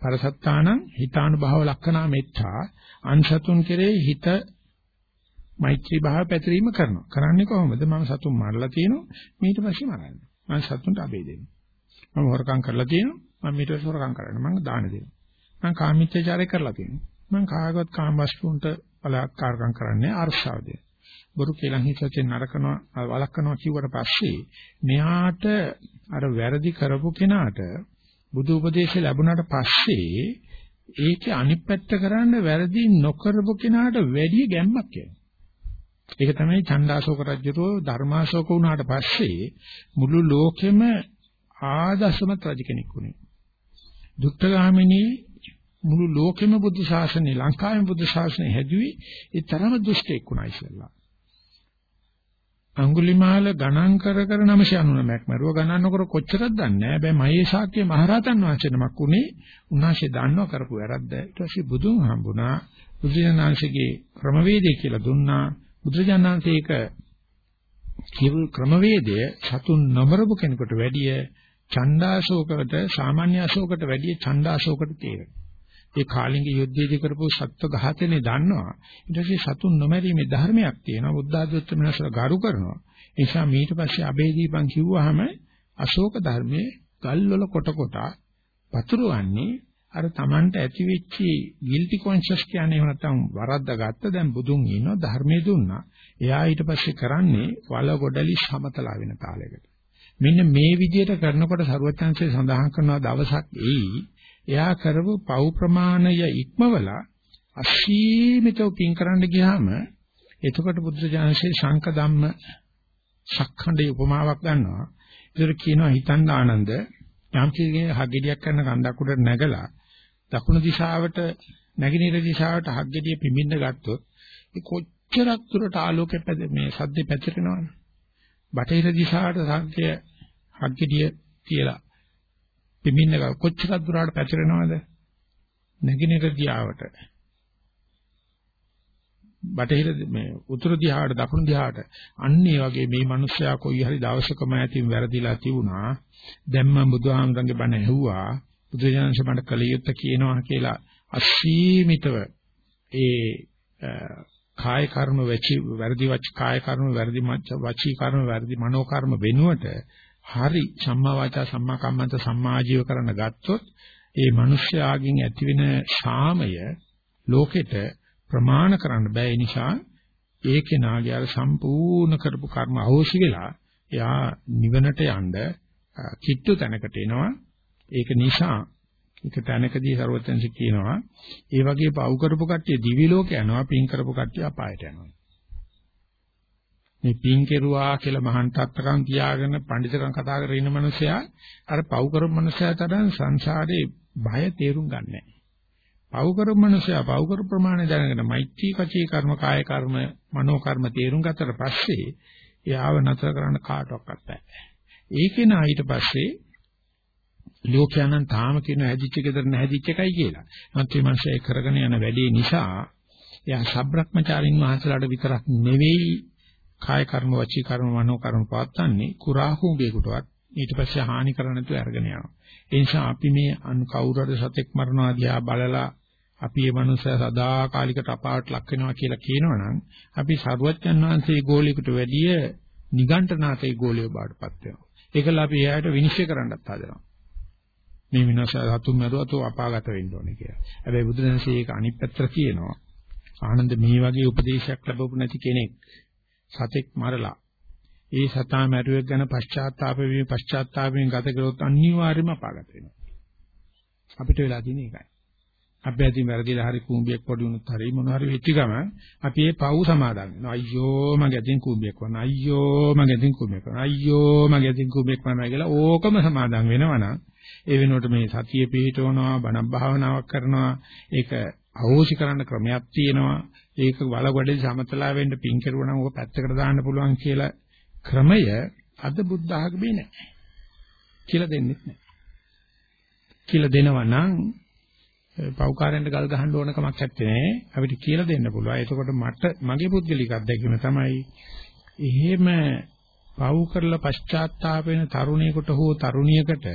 පරසත්තාන හිතානුභව ලක්ෂණා මෙත්තා අන්සතුන් කෙරේ හිත මෛත්‍රී භාව පැතිරීම කරනවා. කරන්නේ කොහොමද? මම සතුන් මරලා තියෙනවා. ඊට පස්සේ මරන්නේ. මම සතුන්ට අබේ දෙනවා. මම හොරකම් කරලා තියෙනවා. මම ඊට පස්සේ හොරකම් කරන්නේ. මම දාන දෙනවා. මම කාමීත්‍යචාරය කරලා තියෙනවා. මම කාගවත් කාම වස්තුන්ට බලාත්කාරකම් කරන්නේ අර්ශාව දෙනවා. බොරු කියලා හිතෙන් නරකනවා වළක්වනවා කිව්වට පස්සේ මෙයාට අර වැරදි කරපු කෙනාට බුදු උපදේශය ලැබුණාට පස්සේ ඒකේ අනිත් පැත්ත කරන්න වැරදි නොකරපු කෙනාට වැඩි ගැම්මක් එනවා. ඒක තමයි චණ්ඩාශෝක රජුරෝ ධර්මාශෝක වුණාට පස්සේ මුළු ලෝකෙම ආදර්ශමත් රජ කෙනෙක් වුණේ. දුක්ඛගාමිනී මුළු ලෝකෙම බුද්ධ ශාසනය ලංකාවේ බුද්ධ ශාසනය හැදුවේ ඒ තරම දුෂ්ටෙක් වුණා ඉස්සෙල්ලා. අඟුලිමාල ගණන් කර කර 999ක් මරුව ගණන් නොකර කොච්චරද දන්නේ නැහැ. හැබැයි මහේ ශාක්‍ය මහරහතන් වහන්සේ නමක් උනේ උන්වහන්සේ දන්නව කරපු වැරද්ද. ඊට පස්සේ බුදුන් හම්බුණා. බුදුජානනාංශගේ ක්‍රමවේදය කියලා දුන්නා. බුදුජානනාංශයක කියපු ක්‍රමවේදය සතුන් නොමරපු කෙනෙකුට වැඩිය ඡණ්ඩාශෝකකට සාමාන්‍ය අශෝකට වැඩිය ඡණ්ඩාශෝකට තේරෙනවා. ඒ කාලිංග යුද්ධයේදී කරපු සත්ව ඝාතනේ දන්නවා. ඊට පස්සේ සතුන් නොමැරීමේ ධර්මයක් තියෙනවා. බුද්ධ ආධුත්ව මිනිස්සුලා ගරු කරනවා. ඒ නිසා ඊට පස්සේ අබේදීපන් කිව්වහම අශෝක ධර්මයේ ගල්වල කොට කොට පතුරවන්නේ අර Tamanට ඇති වෙච්චි guilty conscious කියන්නේ එහෙම නැත්නම් වරද්ද ගත්ත දැන් බුදුන් ඉන්නවා ධර්මයේ දුන්නා. එයා ඊට පස්සේ කරන්නේ වල ගොඩලි සමතලා වෙන තාලයකට. මෙන්න මේ විදිහට කරනකොට ਸਰවඥාන්සේ සඳහන් කරනවා දවසක් එයි එයා කරපු පව් ප්‍රමාණය ඉක්මවලා අසීමිතව පින් කරන්න ගියාම එතකොට බුදුරජාණන්සේ ශංක ධම්ම සක්ඛණ්ඩේ උපමාවක් ගන්නවා. ඒකට කියනවා හිතන්න ආනන්ද යම් කිසිගේ හග්ගෙඩියක් කරන කන්දක් උඩට නැගලා දකුණු දිශාවට නැගෙනහිර දිශාවට හග්ගෙඩිය පිඹින්න ගත්තොත් ඒ කොච්චරක් දුරට ආලෝකය මේ සද්දේ පැතිරෙනවද? බටහිර දිශාවට සද්දය හග්ගෙඩිය කියලා පිමින්න කොච්චරක් දුරට පැතිරෙනවද? නැගිනේර දිහාවට. බටහිර මේ උතුරු දිහාට දකුණු දිහාට අන්න ඒ වගේ මේ මිනිස්සයා කොයි හරි දවසකම ඇතින් වැරදිලා තිබුණා. දැන් මම බුදුහාමුදුරන්ගේ බණ ඇහුවා. බුදුජානක මට කලියුත් කියනවා කියලා අසීමිතව ඒ කාය කර්ම වෙචි වැරදි වච කාය කර්ම වැරදි වචී කර්ම වැරදි මනෝ කර්ම වෙනුවට හරි සම්මා වාචා සම්මා කම්මන්ත සම්මා ආජීව කරන්න ගත්තොත් ඒ මිනිස්යාගෙන් ඇතිවෙන ශාමය ලෝකෙට ප්‍රමාණ කරන්න බෑ. ඒ නිසා ඒකේ නාගේ අර සම්පූර්ණ කරපු කර්ම අහෝසි වෙලා එයා නිවනට යන්න කිට්ටු තැනකට එනවා. ඒක නිසා එක තැනකදී ਸਰවඥන්සි කියනවා ඒ වගේ පව් කරපු කට්ටිය දිවි ලෝක යනවා පින් කරපු කට්ටිය අපායට යනවා මේ පින් කෙරුවා කියලා මහාන් තත්ත්වකම් තියාගෙන පඬිතුකම් කතා කරගෙන ඉන්න මිනිසයා අර පව් කරපු මිනිසයා තරම් සංසාරේ බය තේරුම් ගන්නෑ. පව් කරපු මිනිසයා පව් කරපු ප්‍රමාණය දැනගෙන මෛත්‍රී කචී කර්ම කාය කර්ම මනෝ කර්ම තේරුම් ගත්තට පස්සේ එයාව නතර කරන්න කාටවත් බෑ. ඒකේ නා ඊට පස්සේ ලෝකයන්න් තාම කියන හැදිච්ච ගෙදර නැහැදිච්ච එකයි කියලා. මත් මේ මිනිස්සයා කරගෙන යන වැඩේ නිසා එයා සබ්‍රක්‍මචාරින් වහන්සලාට විතරක් නෙවෙයි කාය කර්ම වචී කර්ම මනෝ කර්ම පවත්න්නේ කුරාහුඹේකටවත් ඊට පස්සේ හානි කරන්න නැතුව අරගෙන යනවා. ඒ නිසා අපි මේ අනු කවුරු හරි සතෙක් මරනවා දිහා බලලා අපි මේ මනුස්සය සදාකාලිකට අපාවට ලක් වෙනවා කියලා කියනවනම් අපි සරුවච්චන් වහන්සේ ගෝලියකට වැඩිය නිගණ්ඨනාථේ ගෝලිය බාටපත් වෙනවා. ඒකල අපි එයාට විනිශ්චය කරන්නත් හදනවා. මේ විනාශය හතුන් මරුවත අපාගත වෙන්න ඕනේ කියලා. හැබැයි බුදුරජාණන්සේ ඒක අනිත් පැත්තට කියනවා. ආනන්ද මේ වගේ උපදේශයක් ලැබපු නැති කෙනෙක් සතෙක් මරලා ඒ සතා මැරුවෙක් ගැන පශ්චාත්තාප වීම පශ්චාත්තාපයෙන් ගත කරොත් අනිවාර්යයෙන්ම අපාගත වෙනවා. අපිට වෙලා තියෙන එකයි. අපි අතින් වැරදිලා හරි කූඹියක් පොඩි වුණොත් හරි මොන හරි වෙච්ච ගමන් අපි ඒ පව් සමාදන් වෙනවා. අයියෝ මගේ අතින් කූඹියක් වුණා. අයියෝ මගේ අතින් කූඹියක් වුණා. අයියෝ මගේ අතින් කූඹියක් වුණා කියලා ඕකම සමාදන් වෙනවනම් ඒ වෙනුවට මේ සතිය පිහිටවනවා, බණක් භාවනාවක් කරනවා. ඒක අවෝසි කරන්න ක්‍රමයක් තියෙනවා. ඒක වලගොඩේ සමතලා වෙන්න පින් කෙරුවා නම් ඕක පැත්තකට දාන්න පුළුවන් කියලා ක්‍රමය අද බුද්ධ ආගමේ නැහැ. කියලා දෙන්නෙත් නැහැ. කියලා දෙනවා නම් පෞකාරෙන්ට ගල් ගහන්න ඕන කමක් නැත්තේ අපිට කියලා දෙන්න පුළුවන්. එතකොට මට මගේ පුද්ගලික අත්දැකීම තමයි එහෙම පව් කරලා පශ්චාත්තාප වෙන තරුණයෙකුට හෝ තරුණියකට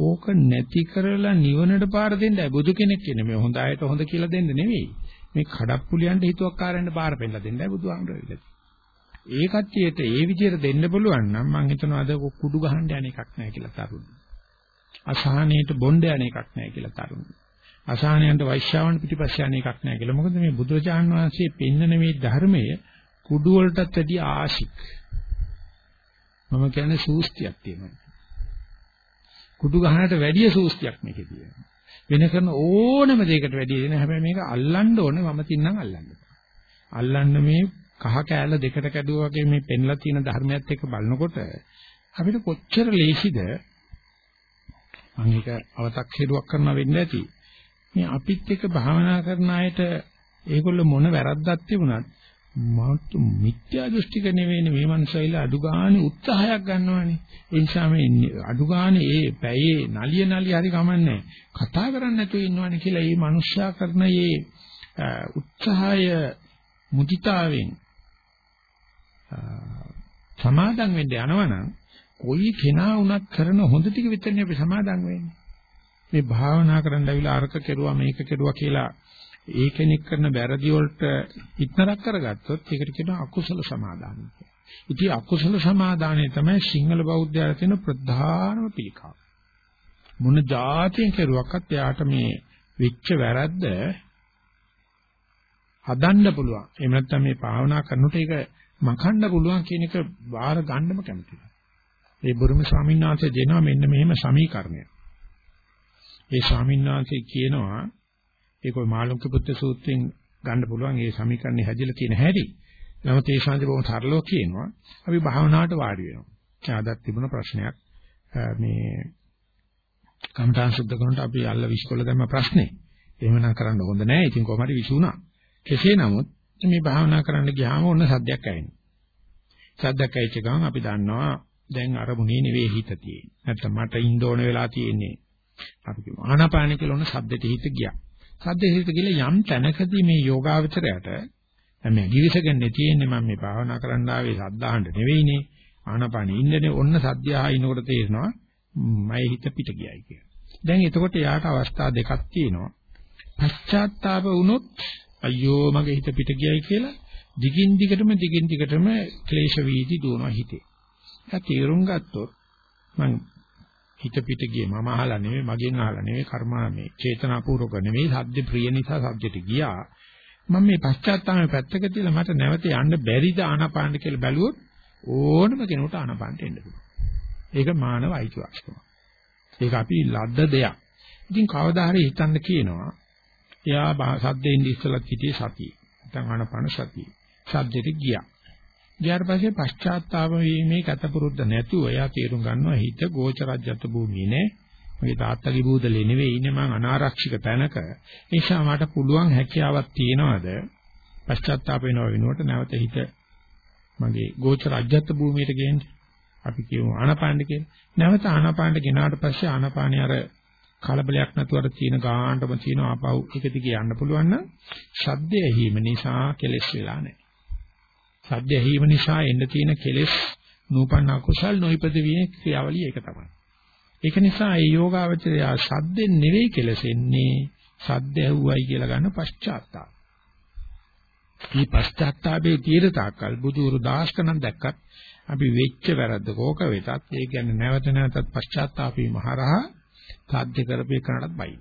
ඕක නැති කරලා නිවනට පාර දෙන්න බුදු කෙනෙක් කියන්නේ මේ හොඳ අයට හොඳ කියලා දෙන්න නෙවෙයි. මේ කඩප්පුලියන්ට හිතුවක්කාරයන්ට පාර පෙන්නලා දෙන්නයි බුදුහාමුදුරුවෝ ඒ කට්ටියට ඒ විදිහට දෙන්න පුළුවන් නම් මම හිතනවා අද කුඩු ගහන්න යන එකක් නැහැ කියලා තරුණ. අසහනයට බොණ්ඩ යන එකක් නැහැ කියලා තරුණ. අසහනයන්ට වෛශ්‍යාවන් පිටිපස්ස යන එකක් නැහැ කියලා. මොකද මේ බුදුරජාන් වහන්සේ පෙන්නන මේ ධර්මය කුඩු වලටත් වැඩිය ආශික්. මම කියන්නේ සූස්තියක් තියෙනවා. කුඩු ගහනට වැඩිය සූස්තියක් මේකේ තියෙනවා. වෙන කරන ඕනම දෙයකට වැඩිය දෙන හැබැයි මේක අල්ලන්න ඕනේ මම තින්නම් අල්ලන්න. අල්ලන්න මේ කහ කෑල්ල දෙකට කැඩුවා වගේ මේ පෙන්ලා තියෙන ධර්මයත් එක්ක බලනකොට අපිට කොච්චර ලේසිද මම ඒක අව탁සිරුවක් කරනවා වෙන්නේ නැති. මේ අපිත් එක්ක භාවනා කරන අයට ඒගොල්ල මොන වැරද්දක් තිබුණත් මත් මිත්‍යා දෘෂ්ටික නෙවෙයිනේ මේ මනුස්සයලා අඩු ගානේ උත්සාහයක් ගන්නවානේ. ඒ නිසා මේ අඩු ගානේ ඒ පැයේ නලිය නලිය හරි කමන්නේ කතා කරන්නේ නැතුව ඉන්නවානේ කියලා මේ මනුස්සයා කරන මේ උත්සාහය මුදිතාවෙන් සමාදම් වෙන්න යනවනම් කොයි කෙනා වුණත් කරන හොඳ ටික විතරනේ අපි සමාදම් වෙන්නේ. මේ භාවනා කරන්න ඇවිල්ලා අරක කෙරුවා මේක කෙරුවා කියලා ඒ කෙනෙක් කරන වැරදි වලට හිතනක් කරගත්තොත් ඒකට කියනවා අකුසල සමාදානය කියලා. ඉතින් අකුසල සමාදානය තමයි සිංහල බෞද්ධයාට තියෙන ප්‍රධානම පිළිකාව. මොන જાතියෙන් කෙරුවක්වත් එයාට මේ වෙච්ච වැරද්ද හදන්න පුළුවන්. එහෙම නැත්නම් මේ භාවනා කරනකොට ඒක මකන්න පුළුවන් කියන එක වාර ගන්නම කැමතියි. ඒ බුරුම ස්වාමීන් වහන්සේ දෙනවා මෙන්න මෙහෙම සමීකරණය. ඒ ස්වාමීන් වහන්සේ කියනවා ඒක මාළුන්ක පුත්‍ර සූත්‍රයෙන් ගන්න පුළුවන් ඒ සමීකරණේ හැදිලා තියෙන හැටි. නමුත් ඒ ශාන්ති බොහොම සරලව කියනවා. අපි භාවනාවට වාඩි වෙනවා. ආදත් තිබුණ ප්‍රශ්නයක් මේ කම්ඨාන් සුද්ධ කරනකොට අපි අල්ල විශ්කොල දැම්ම ප්‍රශ්නේ. එහෙමනම් කරන්න හොඳ නැහැ. ඉතින් කොහොම හරි විසුණා. කෙසේ නමුත් මේ භාවනා කරන්න ගියාම ඔන්න සද්දයක් ඇහෙනවා. සද්දයක් ඇහිච්ච ගමන් අපි දන්නවා දැන් අරමුණේ නෙවෙයි හිත තියෙන්නේ. නැත්තම් මට ඉන්න ඕන වෙලා තියෙන්නේ. අපි කියමු ආනාපාන කියලා ඔන්න සද්දෙට හිත ගියා. සද්දෙට හිත ගිහලා යම් තැනකදී මේ යෝගාවචරයට දැන් මේ givisagන්නේ තියෙන්නේ මම මේ භාවනා කරන්න ආවේ සද්දාහන්න නෙවෙයිනේ. ආනාපානෙ ඉන්නනේ ඔන්න සද්දය ආිනකොට තේරෙනවා මගේ හිත පිට ගියයි කියලා. දැන් එතකොට යාට අවස්ථා දෙකක් තියෙනවා. පශ්චාත්තාප වුණොත් අයියෝ මගේ හිත පිට ගියයි කියලා දිගින් දිගටම දිගින් දිගටම ක්ලේශ වීදි දුවනවා හිතේ. ඒක තේරුම් ගත්තොත් මං හිත පිට ගියේ මම අහලා නෙවෙයි මගෙන් අහලා නෙවෙයි කර්මා මේ චේතනාපූර්වක නෙවෙයි සද්ද ප්‍රිය නිසා සද්දට ගියා. මම මේ පශ්චාත්තාපය පැත්තක තියලා මට නැවත යන්න බැරිද ආනාපාන කියලා බැලුවොත් ඕනම කෙනෙකුට ආනාපානට එන්න පුළුවන්. ඒක මානව අයිතිවාසිකම. ඒක අපි ලද්ද දෙයක්. ඉතින් කවදා හරි හිතන්න කියනවා එයා සද්දෙන් ඉස්සලත් හිටියේ සතිය. නැත්නම් ආනපන සතිය. සද්දෙට ගියා. ගියාට පස්සේ පශ්චාත්තාප වීමේ කතපුරුද්ද නැතුව එයා තේරුම් ගන්නවා හිත ගෝචරජ්‍යත් භූමියේ නේ. මගේ තාත්තගේ බූදලේ නෙවෙයි ඉන්නේ මං අනාරක්ෂිත තැනක. ඒ නිසා මට පුළුවන් හැකියාවක් තියනවාද පශ්චාත්තාප වෙනව වෙනුවට නැවත හිත මගේ ගෝචරජ්‍යත් භූමියට ගේන්න. අපි කියමු ආනපාන කියලා. නැවත ආනපානට ගෙනාට පස්සේ ආනපානිය අර කලබලයක් නැතුව අර තියෙන ගානටම තියෙන ආපහු එක දිගේ යන්න පුළුවන් නම් ශබ්දය ඇහිම නිසා කෙලෙස් වෙලා නැහැ. ශබ්දය ඇහිම නිසා එන්න තියෙන කෙලෙස් නූපන්න අකුසල් නොයිපද වියේ ක්‍රියාවලිය ඒක තමයි. ඒක නිසා මේ යෝගාවචරය ශබ්දෙන් නෙවෙයි කෙලසෙන්නේ ශබ්ද ඇහුවයි කියලා ගන්න පශ්චාත්තාප. මේ පශ්චාත්තාපයේ තීර තාක්කල් බුදුරු දාස්කණක් දැක්කත් අපි වෙච්ච වැරද්ද කෝක වෙතත් ඒ කියන්නේ නැවත නැවතත් පශ්චාත්තාපී මහරහා සාධ්‍ය කරපේ කරණත් බයින්.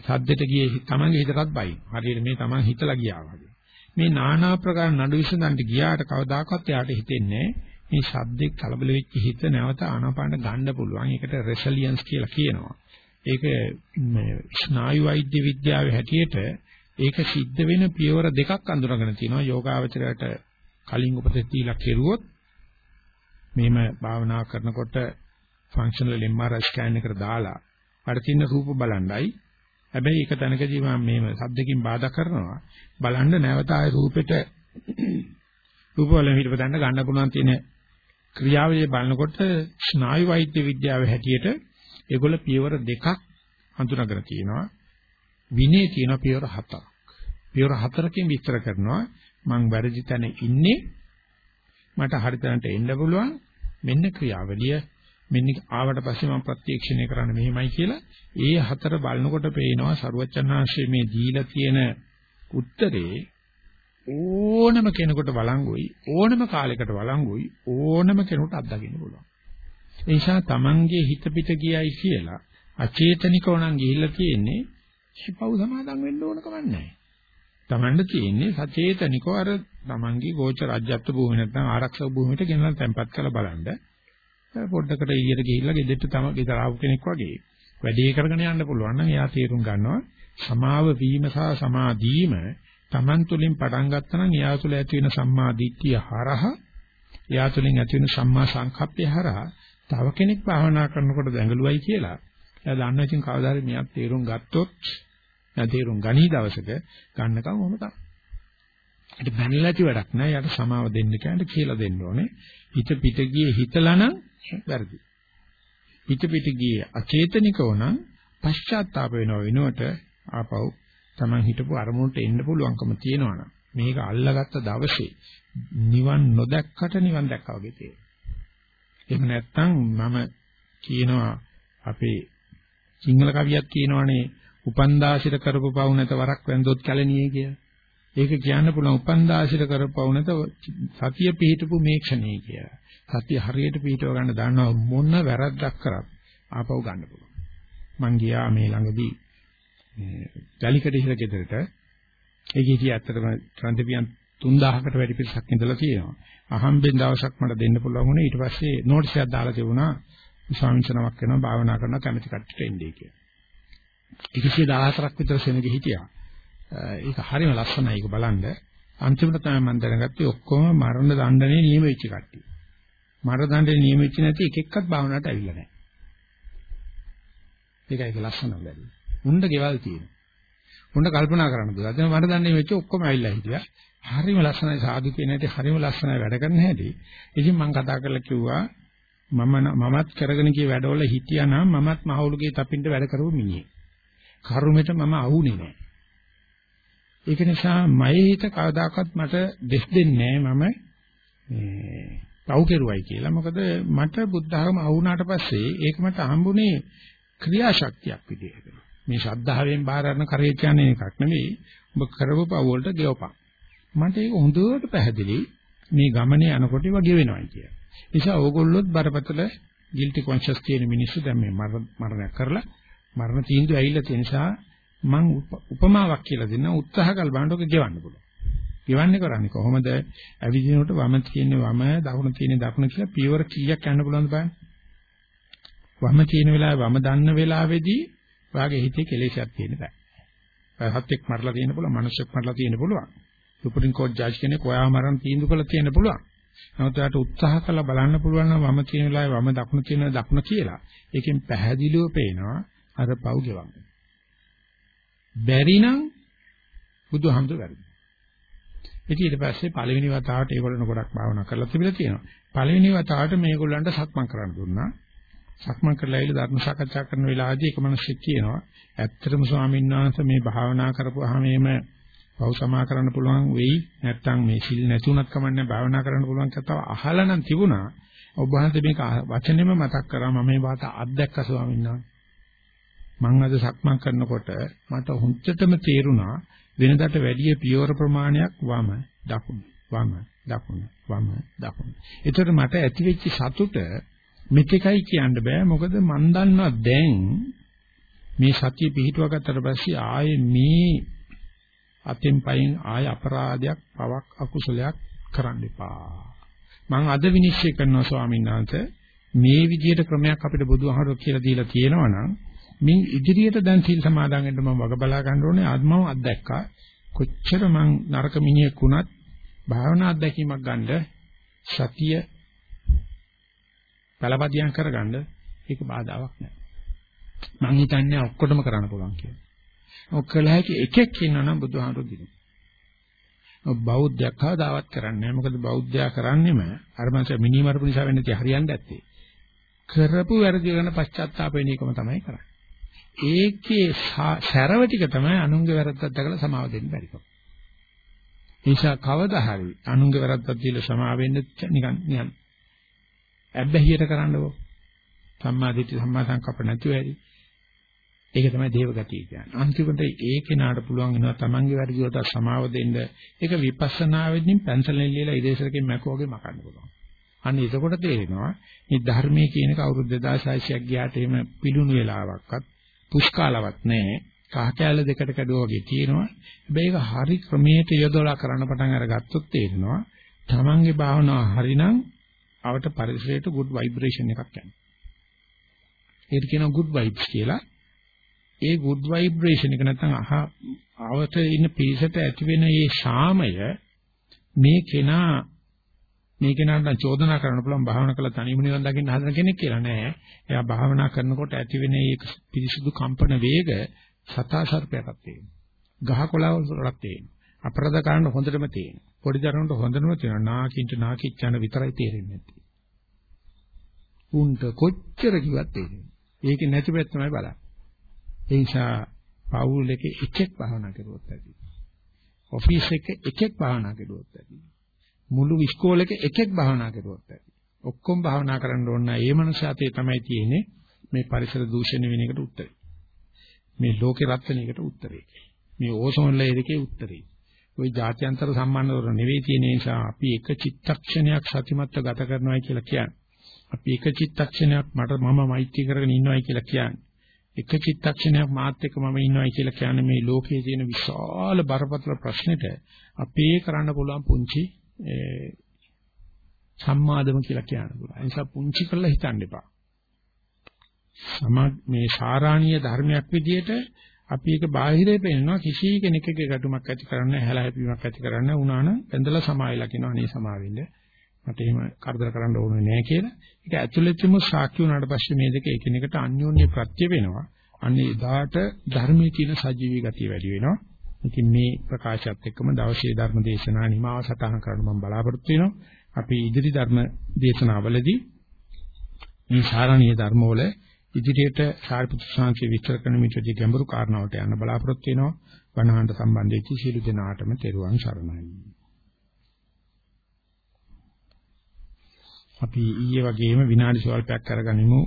සද්දෙට ගියේ තමන්ගේ හිතටත් බයින්. හරියට මේ තමන් හිතලා ගියා වගේ. මේ নানা ආකාර නඩු විසඳන්න ගියාට කවදාකවත් එයාට හිතෙන්නේ මේ ශබ්දේ කලබල වෙච්ච හිත නැවත ආනාපාන ගන්න පුළුවන්. ඒකට රෙසිලියන්ස් කියලා කියනවා. ඒක මේ ස්නායු වෛද්‍ය විද්‍යාවේ හැටියට ඒක සිද්ධ වෙන පියවර දෙකක් අඳුරගෙන තිනවා යෝගාවචරයට කලින් උපදෙස් දීලා කෙරුවොත් මෙහෙම භාවනා කරනකොට ෆන්ක්ෂනල් MRI ස්කෑන් එකට දාලා අර තියෙන රූප බලන්නයි හැබැයි එක තැනකදී මම මේව සද්දකින් බාධා කරනවා. බලන්න නැවත ආය රූපෙට රූප වල හිටපදන්න ගන්න පුළුවන් තියෙන ක්‍රියාවලිය බලනකොට ස්නායු වෛද්‍ය විද්‍යාවේ හැටියට ඒගොල්ල පියවර දෙකක් හඳුනාගෙන තියෙනවා. විනේ තියෙන පියවර හතරක් පියවර හතරකින් විස්තර කරනවා. මං වැරදි තැන ඉන්නේ. මට හරි තැනට එන්න පුළුවන්. මෙන්න ක්‍රියාවලිය. මෙන්න ආවට පස්සේ මම ප්‍රත්‍යක්ෂණය කරන්න මෙහෙමයි කියලා ඒ හතර බලනකොට පේනවා සරුවචනාංශයේ මේ දීලා තියෙන උත්තරේ ඕනම කෙනෙකුට වළංගුයි ඕනම කාලයකට වළංගුයි ඕනම කෙනෙකුට අත්දකින්න පුළුවන් ඒ නිසා Tamange හිත පිට ගියයි කියලා අචේතනිකව නම් ගිහිල්ලා තියෙන්නේ සිපව් සමාදන් වෙන්න ඕන කමක් නැහැ. Tamanne තියෙන්නේ සචේතනිකව අර Tamange ගෝච රාජ්‍යත්ව භූමිය නැත්නම් ආරක්ෂක භූමියට ගෙනලා තැම්පත් කරලා බලන්න. පොඩ්ඩකට ඊයට ගිහිල්ලා ගෙදෙට්ට තම ගෙදර ආපු කෙනෙක් වගේ වැඩේ කරගෙන යන්න පුළුවන් නම් එයා තීරුම් ගන්නවා සමාව වීම සහ සමාදීම Taman තුලින් පටන් ගත්තා නම් එයා තුල ඇති වෙන සම්මා දිට්ඨිය හරහා එයා තුලින් ඇති වෙන සම්මා සංකප්පය හරහා තව කෙනෙක් භාවනා කරනකොට දැඟලුවයි කියලා එයා දන්නවා ඉතින් කවදා හරි මෙයක් තීරුම් ගත්තොත් නැත්නම් තීරුම් ගනී දවසක ගන්නකම් ඔහොම තමයි. ඒක බැනලා ඇති වැඩක් නෑ. යාට සමාව දෙන්න කියන්න කියලා දෙන්න ඕනේ. හිත පිට ගියේ හිතලා නම් වැරදි. හිත පිට ගියේ අචේතනිකව නම් පශ්චාත්තාප වෙනව වෙනුවට ආපහු Taman හිටපු අරමුණට එන්න පුළුවන්කම තියෙනවනම් මේක අල්ලගත්ත දවසේ නිවන් නොදැක්කට නිවන් දැක්කා වගේ තියෙනවා. එහෙම නැත්නම් මම කියනවා අපේ සිංහල කවියක් කියනවානේ උපන්දාසිර කරපු පවු නැත වරක් වැන්දොත් කැලණියේ කියලා. ඒක කියන්න පුළුවන් උපන්දාසිර කරපු පවු නැත සතිය පිහිටපු මේ ක්ෂණේ කියලා. සතිය හරියට පිහිටව ගන්න දන්නවා මොන වැරද්දක් කරත් ආපහු ගන්න පුළුවන්. මං ගියා මේ ළඟදී ජලිකඩ ඉහළ ගෙදරට ඒකේ කිය ඇත්තටම ත්‍රන්තිපියන් 3000කට වැඩි පිරිසක් ඉඳලා තියෙනවා. අහම්බෙන් දවසක් මට දෙන්න පුළුවන් වුණා ඊට පස්සේ නෝටිස් එකක් දාලා තිබුණා ස්වාමීන් වෙනවා භාවනා කරන කැමැති කට්ටියට එන්නේ කියලා. 114ක් විතර සෙනගෙ හිටියා. ඒක හරිම ලස්සනයි ඒක බලන්න. අන්තිමට තමයි මම දැනගත්තේ ඔක්කොම මරණ දඬනේ නියම වෙච්ච කට්ටිය. මරණ දඬනේ නියම වෙච්ච නැති එක එක්කත් භාවනාවට ඇවිල්ලා නැහැ. ඒකයි ඒක ලස්සන වැඩි. උණ්ඩ ගෙවල් තියෙනවා. උණ්ඩ කල්පනා කරන්න දුවා. දැන් මරණ දඬනේ වෙච්ච ඔක්කොම ඇවිල්ලා හිටියා. හරිම ලස්සනයි සාදු කියන හැටි හරිම ලස්සනයි වැඩ කරන හැටි. ඉතින් මම කතා කරලා කිව්වා මම මමත් කරගෙන ගිය වැඩවල හිටියානම් මමත් මහවුලුගේ තපින්ට වැඩ කරපු මිනිහෙක්. කර්මෙට මම අහුනේ නැහැ. ඒක නිසා මගේ හිත කවදාකවත් මට දෙස් දෙන්නේ නැහැ මම මේ පව් කෙරුවයි කියලා. මොකද මට බුද්ධ ධර්ම අහුණාට පස්සේ ඒක මට හම්බුනේ ක්‍රියාශක්තියක් විදිහට. මේ ශ්‍රද්ධාවෙන් බාර ගන්න කරේ කියන්නේ එකක් නෙවෙයි. ඔබ කරපු පව් වලට ගෙවපන්. මට ඒක හොඳට පැහැදිලි මේ ගමනේ යනකොට වගේ වෙනවා කියලා. ඒ නිසා ඕගොල්ලොත් බරපතල ගිල්ටි කොන්ෂස් තියෙන මිනිස්සු දැන් මේ මරණයක් කරලා මරණ තීන්දුව ඇවිල්ලා තියෙන නිසා මම උපමාවක් කියලා දෙන්න උත්සාහ කළ බලන්න ඔක ගෙවන්න පුළුවන්. ගෙවන්නේ කරන්නේ කොහොමද? ඇවිදිනකොට වම තියෙන්නේ වම, දකුණ තියෙන්නේ දකුණ කියලා පියවර කීයක් යන්න පුළුවන්ද බලන්න. වම තියෙන වෙලාවේ වම දන්න වෙලාවේදී වාගේ හිතේ කෙලෙසක් තියෙන්න බෑ. හත්ෙක් මරලා තියෙන්න පුළුවන්, මිනිස්සෙක් මරලා තියෙන්න පුළුවන්. සුප්‍රීම කෝට් ජජ් කෙනෙක් ඔයා මරණ තීන්දුව කළා තියෙන්න පුළුවන්. නමුත් එයාට උත්සාහ කළා බලන්න පුළුවන් නම් වම තියෙන වෙලාවේ වම දකුණ තියෙන දකුණ කියලා. ඒකෙන් පැහැදිලිව පේනවා අර පව් ගෙවන්න. බැරි නම් බුදුහමද වැරදි. ඉතින් ඊට පස්සේ පළවෙනි වතාවට ඒගොල්ලන් ගොඩක් භාවනා කරලා තිබිලා තියෙනවා. පළවෙනි වතාවට මේගොල්ලන්ට සක්මන් කරන්න දුන්නා. සක්මන් කරලා ඉල ධර්ම සාකච්ඡා කරන වෙලාවදී එක මිනිස්සෙක් කියනවා ඇත්තටම ස්වාමීන් වහන්සේ මේ භාවනා කරපුවාම මේම පව් සමා කරන්න පුළුවන් වෙයි. නැත්නම් මේ සිල් නැතුණත් කමන්නේ භාවනා කරන්න පුළුවන් කතාව අහලා නම් තිබුණා. ඔබ වහන්සේ මේක වචනෙම මතක් කරා. මම මේ වාත අත්දැක්ක ස්වාමීන් වහන්සේ. මම අද සක්මන් කරනකොට මට හුඟටම තේරුණා වෙනදාට වැඩිය පියවර ප්‍රමාණයක් වම දකුණ වම දකුණ වම දකුණ. ඒතර මට ඇතිවෙච්ච සතුට මෙතෙකයි කියන්න බෑ මොකද මන් දන්නවා දැන් මේ සතිය පිහිටුවා ගත්තට පස්සේ ආයේ මේ අතෙන් පයින් ආය අපරාධයක් පවක් අකුසලයක් කරන්න එපා. මම අද විනිශ්චය කරනවා ස්වාමීන් වහන්සේ මේ විදිහට ක්‍රමයක් අපිට බුදුහාමුදුරුවෝ කියලා දීලා තියෙනවා නම් මින් ඉදිරියට දැන් සීල් සමාදන් වෙන්න මම වග බලා ගන්න ඕනේ. ආත්මව අත්දැක්කා. කොච්චර මං නරක මිනිහෙක් වුණත් භාවනා අත්දැකීමක් ගන්න සතිය පළපදියම් කරගන්න ඒක බාධාවක් නෑ. මං හිතන්නේ ඔක්කොටම කරන්න පුළුවන් කියලා. ඔක්කොල හැකි එකෙක් ඉන්නවනම් බුදුහාමුදුරු දිනු. බෞද්ධයක් කවදාවත් කරන්නේ නැහැ මොකද බෞද්ධයා කරන්නේම අර මංස මිනිමරපු නිසා වෙන්නේ නැති හරියන්නේ නැත්තේ. කරපු වැරදි ගැන පශ්චාත්තාප වෙන එකම තමයි කරන්නේ. ඒකේ සැරව ටික තමයි අනුන්ගේ වැරද්දක් දැකලා සමාව දෙන්න බැරිකම. නිසා කවදා හරි අනුන්ගේ වැරද්දක් දීලා සමාව වෙන්න නිකන් නිකන් ඇබ්බැහියට කරන්නකෝ. සම්මා දිට්ඨි සම්මා සංකප්ප නැතුව ඇති. ඒක තමයි දේව ගතිය කියන්නේ. අන්තිමට ඒ කෙනාට පුළුවන් වෙනවා තමන්ගේ වැරදි වලට සමාව දෙන්න. ඒක විපස්සනා වෙද්දී පැන්සලෙන් ලියලා ඉරේසරකින් මැකුවගේ මකන්න පුළුවන්. අන්න එතකොට තේරෙනවා මේ ධර්මයේ කියන එක අවුරුදු 2600ක් ගියාට එහෙම පිළුණු වෙලාවක්වත් පුස්කාලවත් නැහැ. කහ කැල දෙකට කැඩුවා වගේ තියෙනවා. හැබැයි ඒක හරි ක්‍රමයට යොදවලා කරන්න පටන් අරගත්තොත් තේරෙනවා තමන්ගේ භාවනාව හරිනම් අවට පරිසරයට good vibration එකක් යනවා. ඒකට කියනවා good vibes කියලා. ඒ good vibration එක නැත්නම් අහ අවත ඉන්න පිරිසට ඇති වෙන මේ ශාමය මේ කෙනා මේ කෙනාට චෝදනා කරන්න පුළුවන් භාවනා කළා තනියම නිවන් දකින්න හදන කෙනෙක් කියලා නෑ. එයා භාවනා කරනකොට ඇති වෙන මේ පිරිසුදු කම්පන වේග සතා සර්පයටත් තියෙනවා. ගහකොළවල් වලට තියෙනවා. අපරාධ කරන්න හොඳටම තියෙනවා. පොඩි දරුවන්ට හොඳටම තියෙනවා. නාකින්ට නාකිච්චන විතරයි තේරෙන්නේ නැත්තේ. උන්ට කොච්චර කිව්වත් තේරෙන්නේ. ඒක නැති පැත්ත තමයි බලන්නේ. ඒ නිසා පවුල් එකේ එකෙක් භාවනා කරුවොත් ඇති. ඔෆිස් එකේ එකෙක් භාවනා කරුවොත් ඇති. මුළු ඉස්කෝලේක එකෙක් භාවනා කරුවොත් ඇති. ඔක්කොම භාවනා කරන්න ඕන නැහැ. ඒ මනස අතේ තමයි තියෙන්නේ මේ පරිසර දූෂණය වෙන එකට උත්තරේ. මේ ලෝකේ රත් වෙන එකට උත්තරේ. මේ ඕසෝන් ලේයර් එකේ උත්තරේ. ওই ජාත්‍යන්තර සම්බන්ධවල නෙවෙයි තියෙන නිසා අපි එක චිත්තක්ෂණයක් සතිමත්ව ගත කරනවායි කියලා කියන්නේ. අපි එක චිත්තක්ෂණයක් මට මම මෛත්‍රී කරගෙන ඉන්නවායි කියලා කියන්නේ. එක චිත්තක්ෂණයක් මාත් එක්ක මම ඉන්නවායි කියලා කියන්නේ මේ ලෝකයේ තියෙන විශාල බරපතල ප්‍රශ්නෙට අපේ කරන්න පුළුවන් පුංචි සම්මාදම කියලා කියන්න පුළුවන්. ඒ නිසා පුංචි කරලා හිතන්න එපා. සම මේ සාරාණීය ධර්මයක් විදිහට අපි ඒක බාහිරේ පෙන්නනවා කිසි කෙනෙක්ගේ ගැටුමක් ඇති කරන්න හැල හැපීමක් ඇති කරන්න වුණාන බඳලා සමායලා කියනවා අනේ සමාවෙන්න මට එහෙම කරදර කරන්න ඕනේ නෑ කියලා. ඒක ඇතුළතෙම සාක්ෂි වුණාට පස්සේ මේ දෙක එකිනෙකට අන්‍යෝන්‍ය ප්‍රත්‍ය වෙනවා. අන්නේ එදාට ධර්මයේ තියෙන සජීවී ගතිය වැඩි වෙනවා. ඉතින් මේ ප්‍රකාශයත් එක්කම දවසේ ධර්ම දේශනා නිමාව සටහන් කරන්න මම බලාපොරොත්තු වෙනවා. අපි ඉදිරි ධර්ම දේශනාවලදී මේ සාරණීය ධර්මවල ඉදිරියට සාරිපුත්‍ර සාංශය විස්තර කරන මිත්‍රදී ගැඹුරු කාරණාවට යන්න බලාපොරොත්තු වෙනවා. වණහන්ට සම්බන්ධ වෙච්ච සියලු දෙනාටම තෙරුවන් සරණයි. අපි ඊයේ වගේම විනාඩි ස්වල්පයක් කරගනිමු.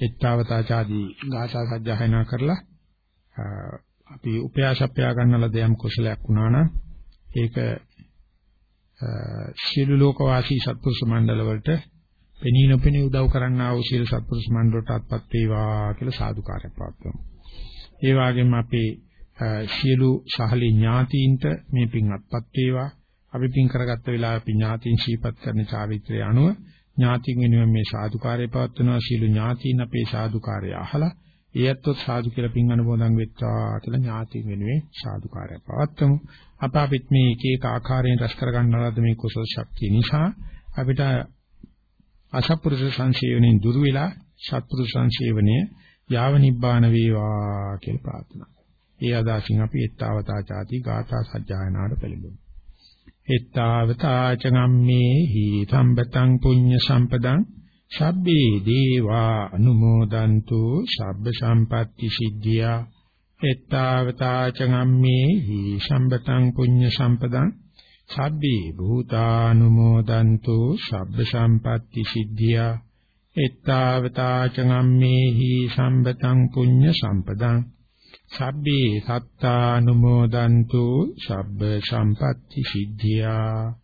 එත්තාවතාචාදී ගාථා සජ්ජායනා කරලා අපි උපයාශප්පයා ගන්නලා දෙයම් කුසලයක් වුණා නම් ඒක සියලු ලෝකවාසී සත්පුරුෂ මණ්ඩල වලට පෙනී නොපෙනී උදව් කරන්නා වූ සියලු සත්පුරුෂ මණ්ඩලට අත්පත් වේවා කියලා සාදුකාරයක් පවත්වමු. ඒ වගේම අපේ සියලු සහලී ඥාතීන්ට මේ පින් අත්පත් වේවා. අපි පින් කරගත්ත වෙලාවේ අපි ඥාතීන් ශීපත් කරන චාරිත්‍රය අනුව ඥාතින් වෙනුවෙන් මේ සාදුකාරය පවත්වනවා සියලු ඥාතීන් අපේ සාදුකාරය අහලා ඒයත්වත් සාදු කියලා පින් අනුමෝදන් වෙත්වා කියලා ඥාතින් වෙනුවෙන් සාදුකාරය පවත්වමු. අප අපිට මේ එක එක ආකාරයෙන් රැස් කර ගන්නලද මේ කුසල ශක්තිය නිසා අපිට අසත්පුරුෂ සංසේවණෙන් දුර වෙලා සත්පුරුෂ සංසේවණය යාව නිබ්බාන වේවා කියලා ප්‍රාර්ථනා. ඒ අදාසින් අපි ettavata chati gata sajjayanaට පෙළඹෙමු. ettavata චගම්මේ හි සම්පතං පුඤ්ඤ සම්පදං සබ්බේ දේවා අනුමෝදන්තු සබ්බ සම්පatti සිද්ධියා. එත්තාවතා චගම්මේ හි සම්බතං පුඤ්ඤ සම්පදං. සබ්බේ භූතානුමෝදන්තු සබ්බ සම්පatti සිද්ධියා. එත්තාවතා චගම්මේ හි සම්බතං පුඤ්ඤ සම්පදං. සබ්බේ සත්තානුමෝදන්තු සබ්බ සම්පatti සිද්ධියා.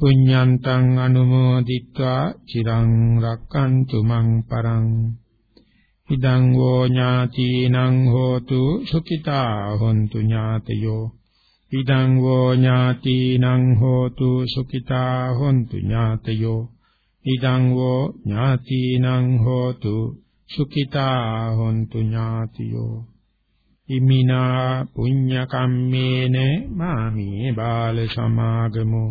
පුඤ්ඤන්තං අනුමෝදිත්වා චිරං රක්칸තු මං පරං ඉදං වෝ ඥාතිනං හෝතු සුඛිතා හොන්තු ඥාතයෝ ඉදං වෝ ඥාතිනං හෝතු සුඛිතා හොන්තු ඥාතයෝ ඉදං වෝ ඥාතිනං හෝතු සුඛිතා හොන්තු ඥාතියෝ ඉමිනා පුඤ්ඤ කම්මේන මාමේ බාල සමාගමෝ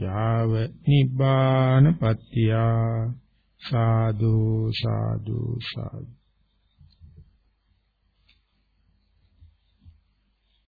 යාව නිබ්බාන පත්‍තියා. සාදු සාදු සාදු.